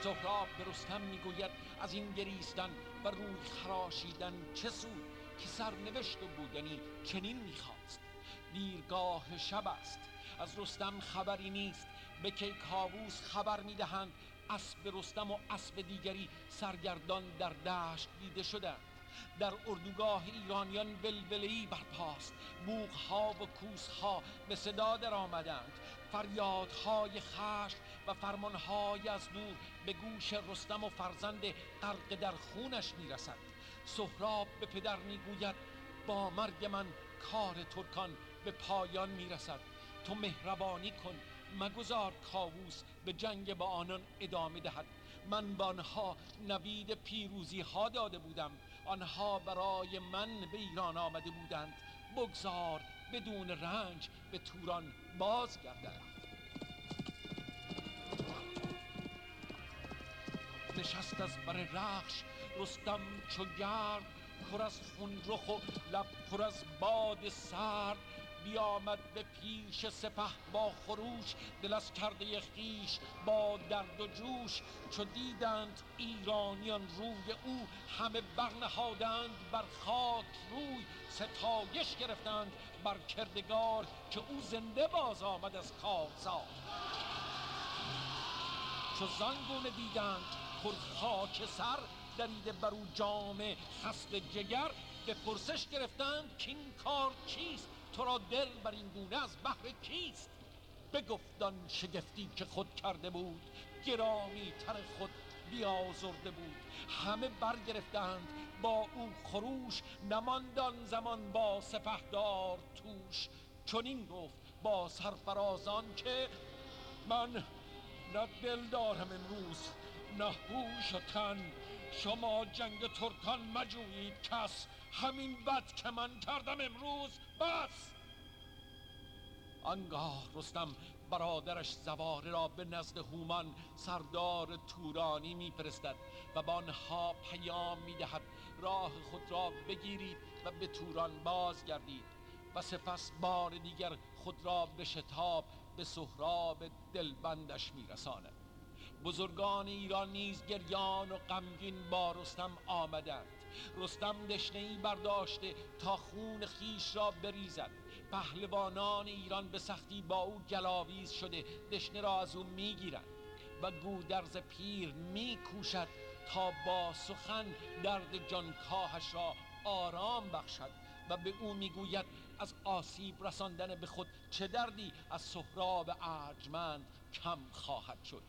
سهراب به رستم می‌گوید از این گریستن و روی خراشیدن چه سود که سرنوشت و بودنی چنین می‌خواست. دیرگاه شب است. از رستم خبری نیست. به کیکاووس خبر می‌دهند؟ اسب رستم و اسب دیگری سرگردان در دشت دیده شدند. در اردوگاه ایرانیان بلبله‌ای برپاست. بوغ ها و کوس ها به صدا در آمدند فریادهای خشم و فرمانهای از دور به گوش رستم و فرزند غرق در خونش می‌رسد. سهراب به پدر می‌گوید با مرگ من کار ترکان به پایان می‌رسد. تو مهربانی کن مگذار کاووس به جنگ با آنان ادامه دهد. من به آنها نوید پیروزی ها داده بودم. آنها برای من به ایران آمده بودند. بگذار بدون رنج به توران بازگردد نشست از بر رخش رستم چو گرد پر از خون رخ و لب پر از باد سرد. بیامد به پیش سپه با خروش دل از کرده خیش با درد و جوش. چو دیدند ایرانیان روی او همه برنهادند بر خاک روی ستایش گرفتند. بر کردگار که او زنده باز آمد از کارزار. چو زانگونه دیدند پر خاک سر دریده بر او جام خست جگر به پرسش گرفتند که این کار چیست؟ تو را دل بر این گونه از بحر کیست؟ بگفتان شگفتی که خود کرده بود گرامی تر خود بیازرده بود. همه برگرفتند با او خروش نماندان زمان با سپهدار توش. چنین گفت با سرفرازان که من نه دل دارم امروز. نه و تن. شما جنگ ترکان مجویید کس. همین بد که من کردم امروز بس. آنگاه رستم برادرش زواره را به نزد هومان سردار تورانی میفرستد و با آنها پیام می‌دهد. راه خود را بگیرید و به توران بازگردید و سپس بار دیگر خود را به شتاب به سهراب دلبندش میرساند. بزرگان ایران نیز گریان و غمگین با رستم آمدند. رستم دشنه برداشته تا خون خیش را بریزد. پهلوانان ایران به سختی با او گلاویز شده دشنه را از او می‌گیرند و گودرز پیر میکوشد تا با سخن درد جانکاهش را آرام بخشد و به او می‌گوید از آسیب رساندن به خود چه دردی از سهراب ارجمند کم خواهد شد؟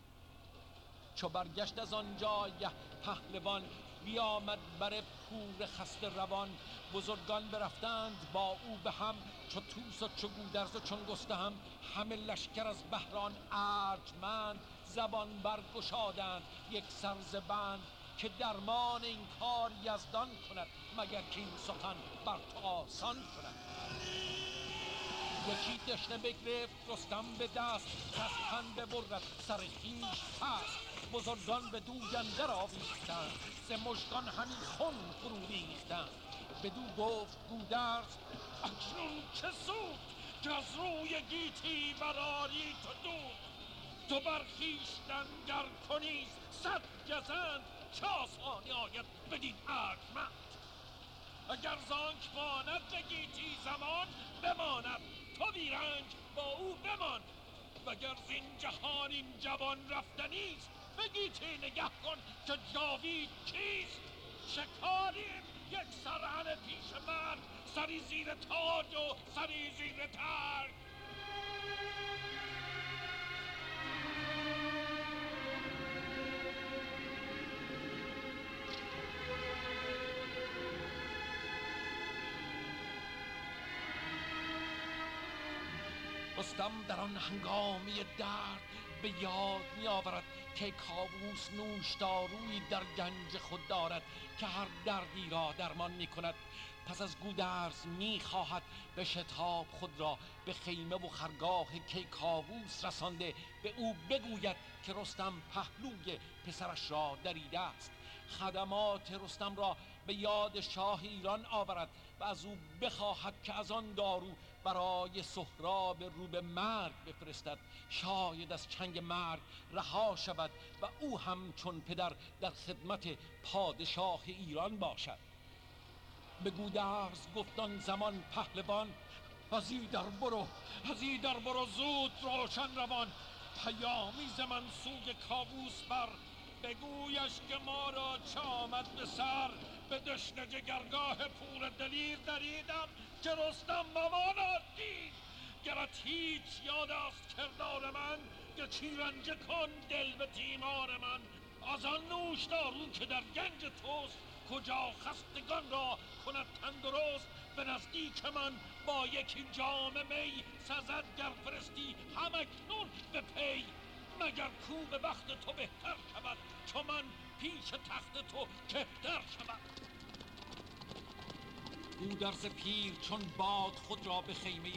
چو برگشت از آنجا یه پهلوان بیامد بر پور خسته روان. بزرگان برفتند با او به هم چو توس و چو گودرز و چون هم همه لشکر از بهران ارجمند زبان برگشادند. یک سر بند که درمان این کار یزدان کند مگر که این سخن بر تو آسان کند. یکی دشنه بگرفت رستم به دست از ببرد سر خیش پست. بزرگان به دو گنده را ویختند ز مژگان همی خون فرو ریختند. بدو گفت گودرز اکنون چه سود که از روی گیتی براری تو دود؟ تو بر خویشتن گر کنی صد گزند چه آسانی آید بدین ارجمند اگر زانک ماند به گیتی زمان بماند. تو بیرنج با او بمان. وگر زین جهان این جوان رفتنیست بگیتی نگه کن که جاوید کیست شکاریم یک سرهن پیش من سری زیر تاج و سری زیر ترک. رستم در آن هنگامی درد به یاد می آورد که کاووس نوشداروی در گنج خود دارد که هر دردی را درمان می کند پس از گودرز می خواهد به شتاب خود را به خیمه و خرگاه کیکاووس رسانده. به او بگوید که رستم پهلوی پسرش را دریده است. خدمات رستم را به یاد شاه ایران آورد و از او بخواهد که از آن دارو برای سهراب رو به مرگ بفرستد. شاید از چنگ مرگ رها شود و او هم چون پدر در خدمت پادشاه ایران باشد. به گودرز گفتان زمان پهلوان از در برو از در برو زود روشن روان. پیامی ز من سوی کابوس بر بگویش که ما را چه آمد به سر. به دشن جگرگاه پور دلیر دریدم که رستم مماند دید. گرت هیچ یاد است کردار من رنجه کن دل به تیمار من. از آن نوش دارو که در گنج توست کجا خستگان را کند تندرست. به نزدیک من با یکی جام می سزد گر فرستی همکنون به پی. مگر کو به وقت تو بهتر شود چو من پیش تخت تو کهتر شود. گودرز پیر چون باد خود را به خیمه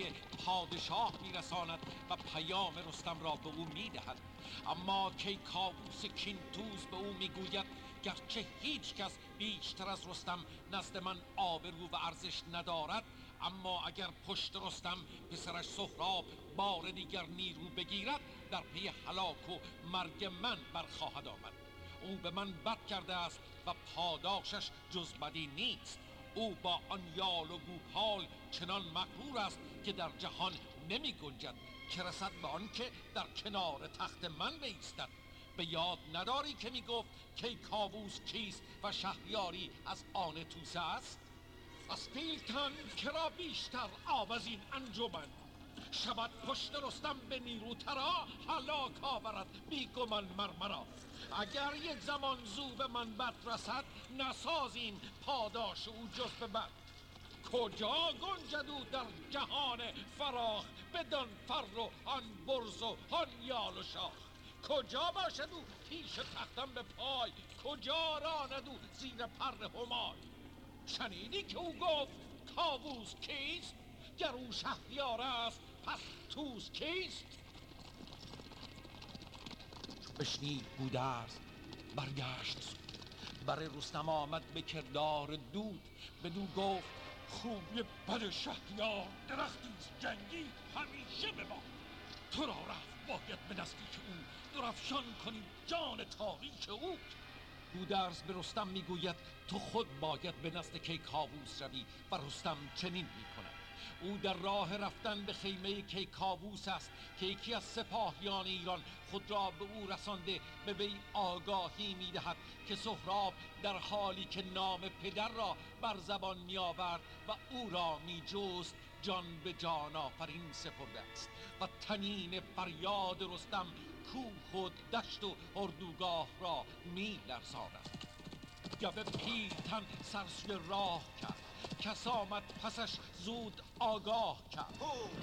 پادشاه میرساند و پیام رستم را به او می‌دهد. اما کیکاووس کینتوز به او می‌گوید گرچه هیچ کس بیشتر از رستم نزد من آبرو و ارزش ندارد اما اگر پشت رستم پسرش سهراب بار دیگر نیرو بگیرد در پی هلاک و مرگ من برخواهد آمد. او به من بد کرده است و پاداشش جز بدی نیست. او با آن یال و گوپال چنان مغرور است که در جهان نمی گنجد که رسد به آنکه در کنار تخت من بیستد. به یاد نداری که می گفت کی کاووس کیست و شهریاری از آن توسه است؟ از پیلتن کرا بیشتر از این انجمن. شود پشت رستم به نیروترا هلاک آورد بیگمان مرمرا اگر یک زمان زو به من بد رسد نسازیم پاداش او جز به بد. کجا گنجد او در جهان فراخ؟ بدان فر و آن برز و آن یال و شاخ. کجا باشد او پیش تختم به پای؟ کجا راند او زیر پر همای؟ شنیدی که او گفت کاووس کیست؟ گر او شهریار است پس توس کیست؟ بشنید بودرز برگشت. بر رستم آمد به کردار دود. بدو گفت خوبی بد شهریار درختی جنگی همیشه به ما. تو را رفت باید به نزدیک او درفشان کنی جان تاریک او. گودرز به رستم می‌گوید تو خود باید به نزد کیکاووس روی و رستم چنین می‌کند او در راه رفتن به خیمه کیکاووس است که یکی از سپاهیان ایران خود را به او رسانده به وی آگاهی می‌دهد که سهراب در حالی که نام پدر را بر زبان میآورد و او را میجست جان به جان آفرین سپرده است و تنین فریاد رستم کوه و دشت و اردوگاه را می لرزاند گوه پیلتن سرسوی راه کرد. کس آمد پسش زود آگاه کرد.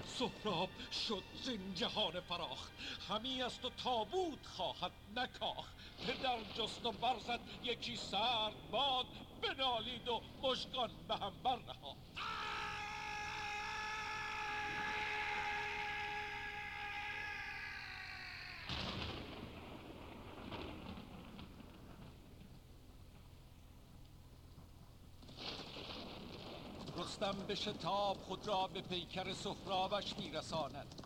سهراب شد زین جهان فراخ همی است و تابوت خواهد نکاخ پدر جست و برزد یکی سرد باد بنالید و مشگان به هم برنهاد. رستم به شتاب خود را به پیکر سهرابش میرساند.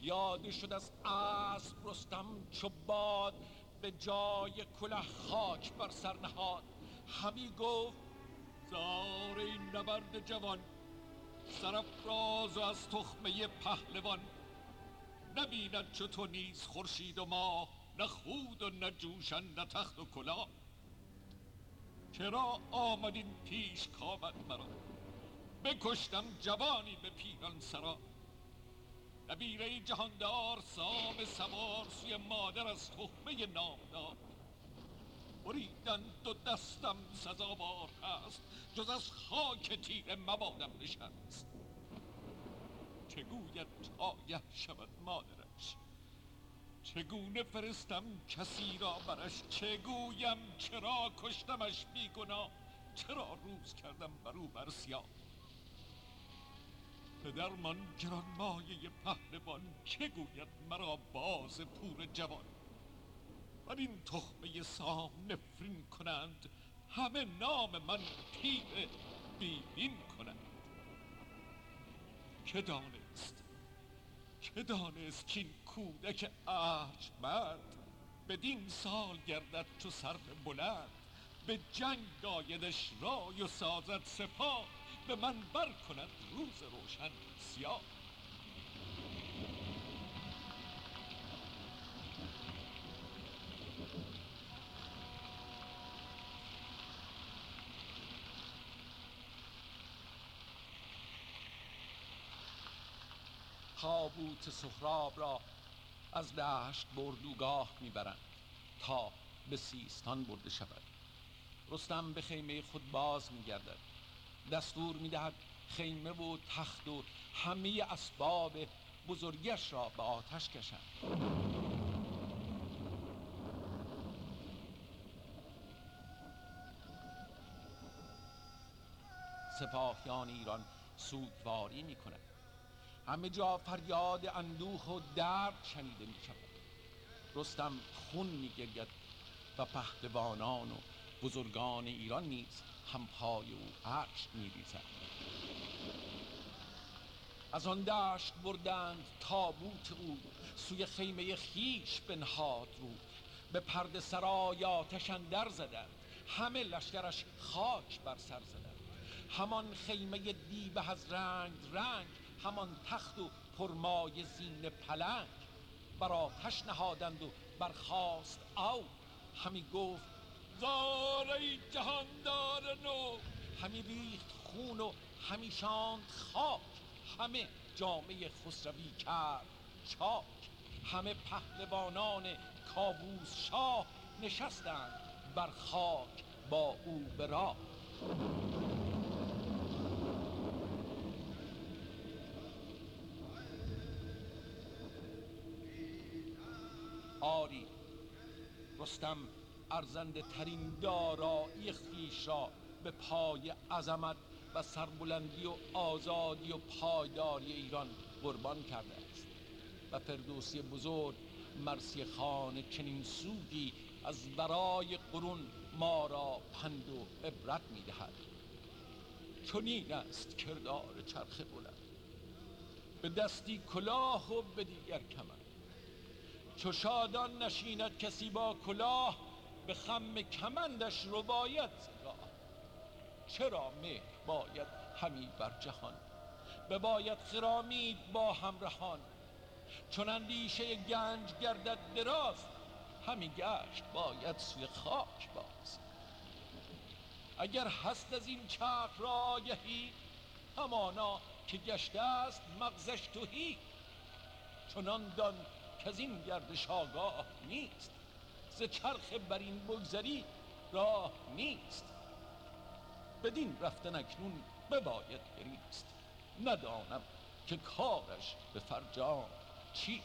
یادی شد از اسب رستم چو باد به جای کله خاک بر سر نهاد. همی گفت زار این نبرد جوان سرافراز و از تخمه پهلوان. نبیند چو تو نیز خورشید و ماه نه خود و نه جوشن نه تخت و کلاه. چرا آمدین پیش کامد مرا؟ بکشتم جوانی به پیران سرا. نبیره جهاندار سام سوار سوی مادر از تخمه نامدار. بریدن دو دستم سزاوار هست جز از خاک تیره مبادم نشست. چه گوید تایه شود مادرش چگونه فرستم کسی را برش؟ چه گویم چرا کشتمش بیگناه چرا روز کردم بر او بر سیاه؟ پدرمان گرانمایه پهلوان که گوید مرا باز پور جوان؟ بر این تخمه سام نفرین کنند همه نام من پیر بیبین کنند. که دانست؟ که دانست که این کودک ارجمند بدین سال گردد چو سرو بلند به جنگ آیدش رای و سازد سپاه به من بر کند روز روشن سیاه. تابوت سهراب را از دشت بردوگاه می‌برند تا به سیستان برده شود. رستم به خیمه خود باز میگردد. دستور می‌دهد خیمه و تخت و همه اسباب بزرگش را به آتش کشند. سپاهیان ایران سوگواری می کند همه جا فریاد اندوه و درد شنیده می شود. رستم خون می گرید و پهلوانان و بزرگان ایران نیز هم پای او اشک می از آن دشت بردند تابوت او سوی خیمه خیش بنهاد رو. به پرد سرای آتش اندر زدند همه لشکرش خاک بر سر زدند. همان خیمه دیبه از رنگ رنگ همان تخت و پرمای زین پلنگ بر آتش نهادند و برخاست او همی گفت زاره جهاندار نو. همی ریخت خون و همی شاند خاک. همه جامعه خسروی کرد چاک. همه پهلوانان کابوس شاه نشستند بر خاک با او به آری رستم ارزنده ترین دارایی خیش را به پای عظمت و سربلندی و آزادی و پایداری ایران قربان کرده است و فردوسی بزرگ مرسی خان چنین سودی از برای قرون ما را پند و عبرت می‌دهد. چنین است کردار چرخ بلند. به دستی کلاه و به دیگر کمر. چو شادان نشیند کسی با کلاه به خم کمندش رو باید چرا مهر باید همی بر جهان؟ به باید خرامید با همرهان. چون اندیشه گنج گردد دراز همی گشت باید سوی خاک باز. اگر هست از این چرخ را آگهی همانا که گشته است مغزش توهی چنان دان که از این گردش آگاه نیست. ز چرخ بر این بگذری راه نیست. بدین رفتن اکنون بباید گریست. ندانم که کارش به فرجام چی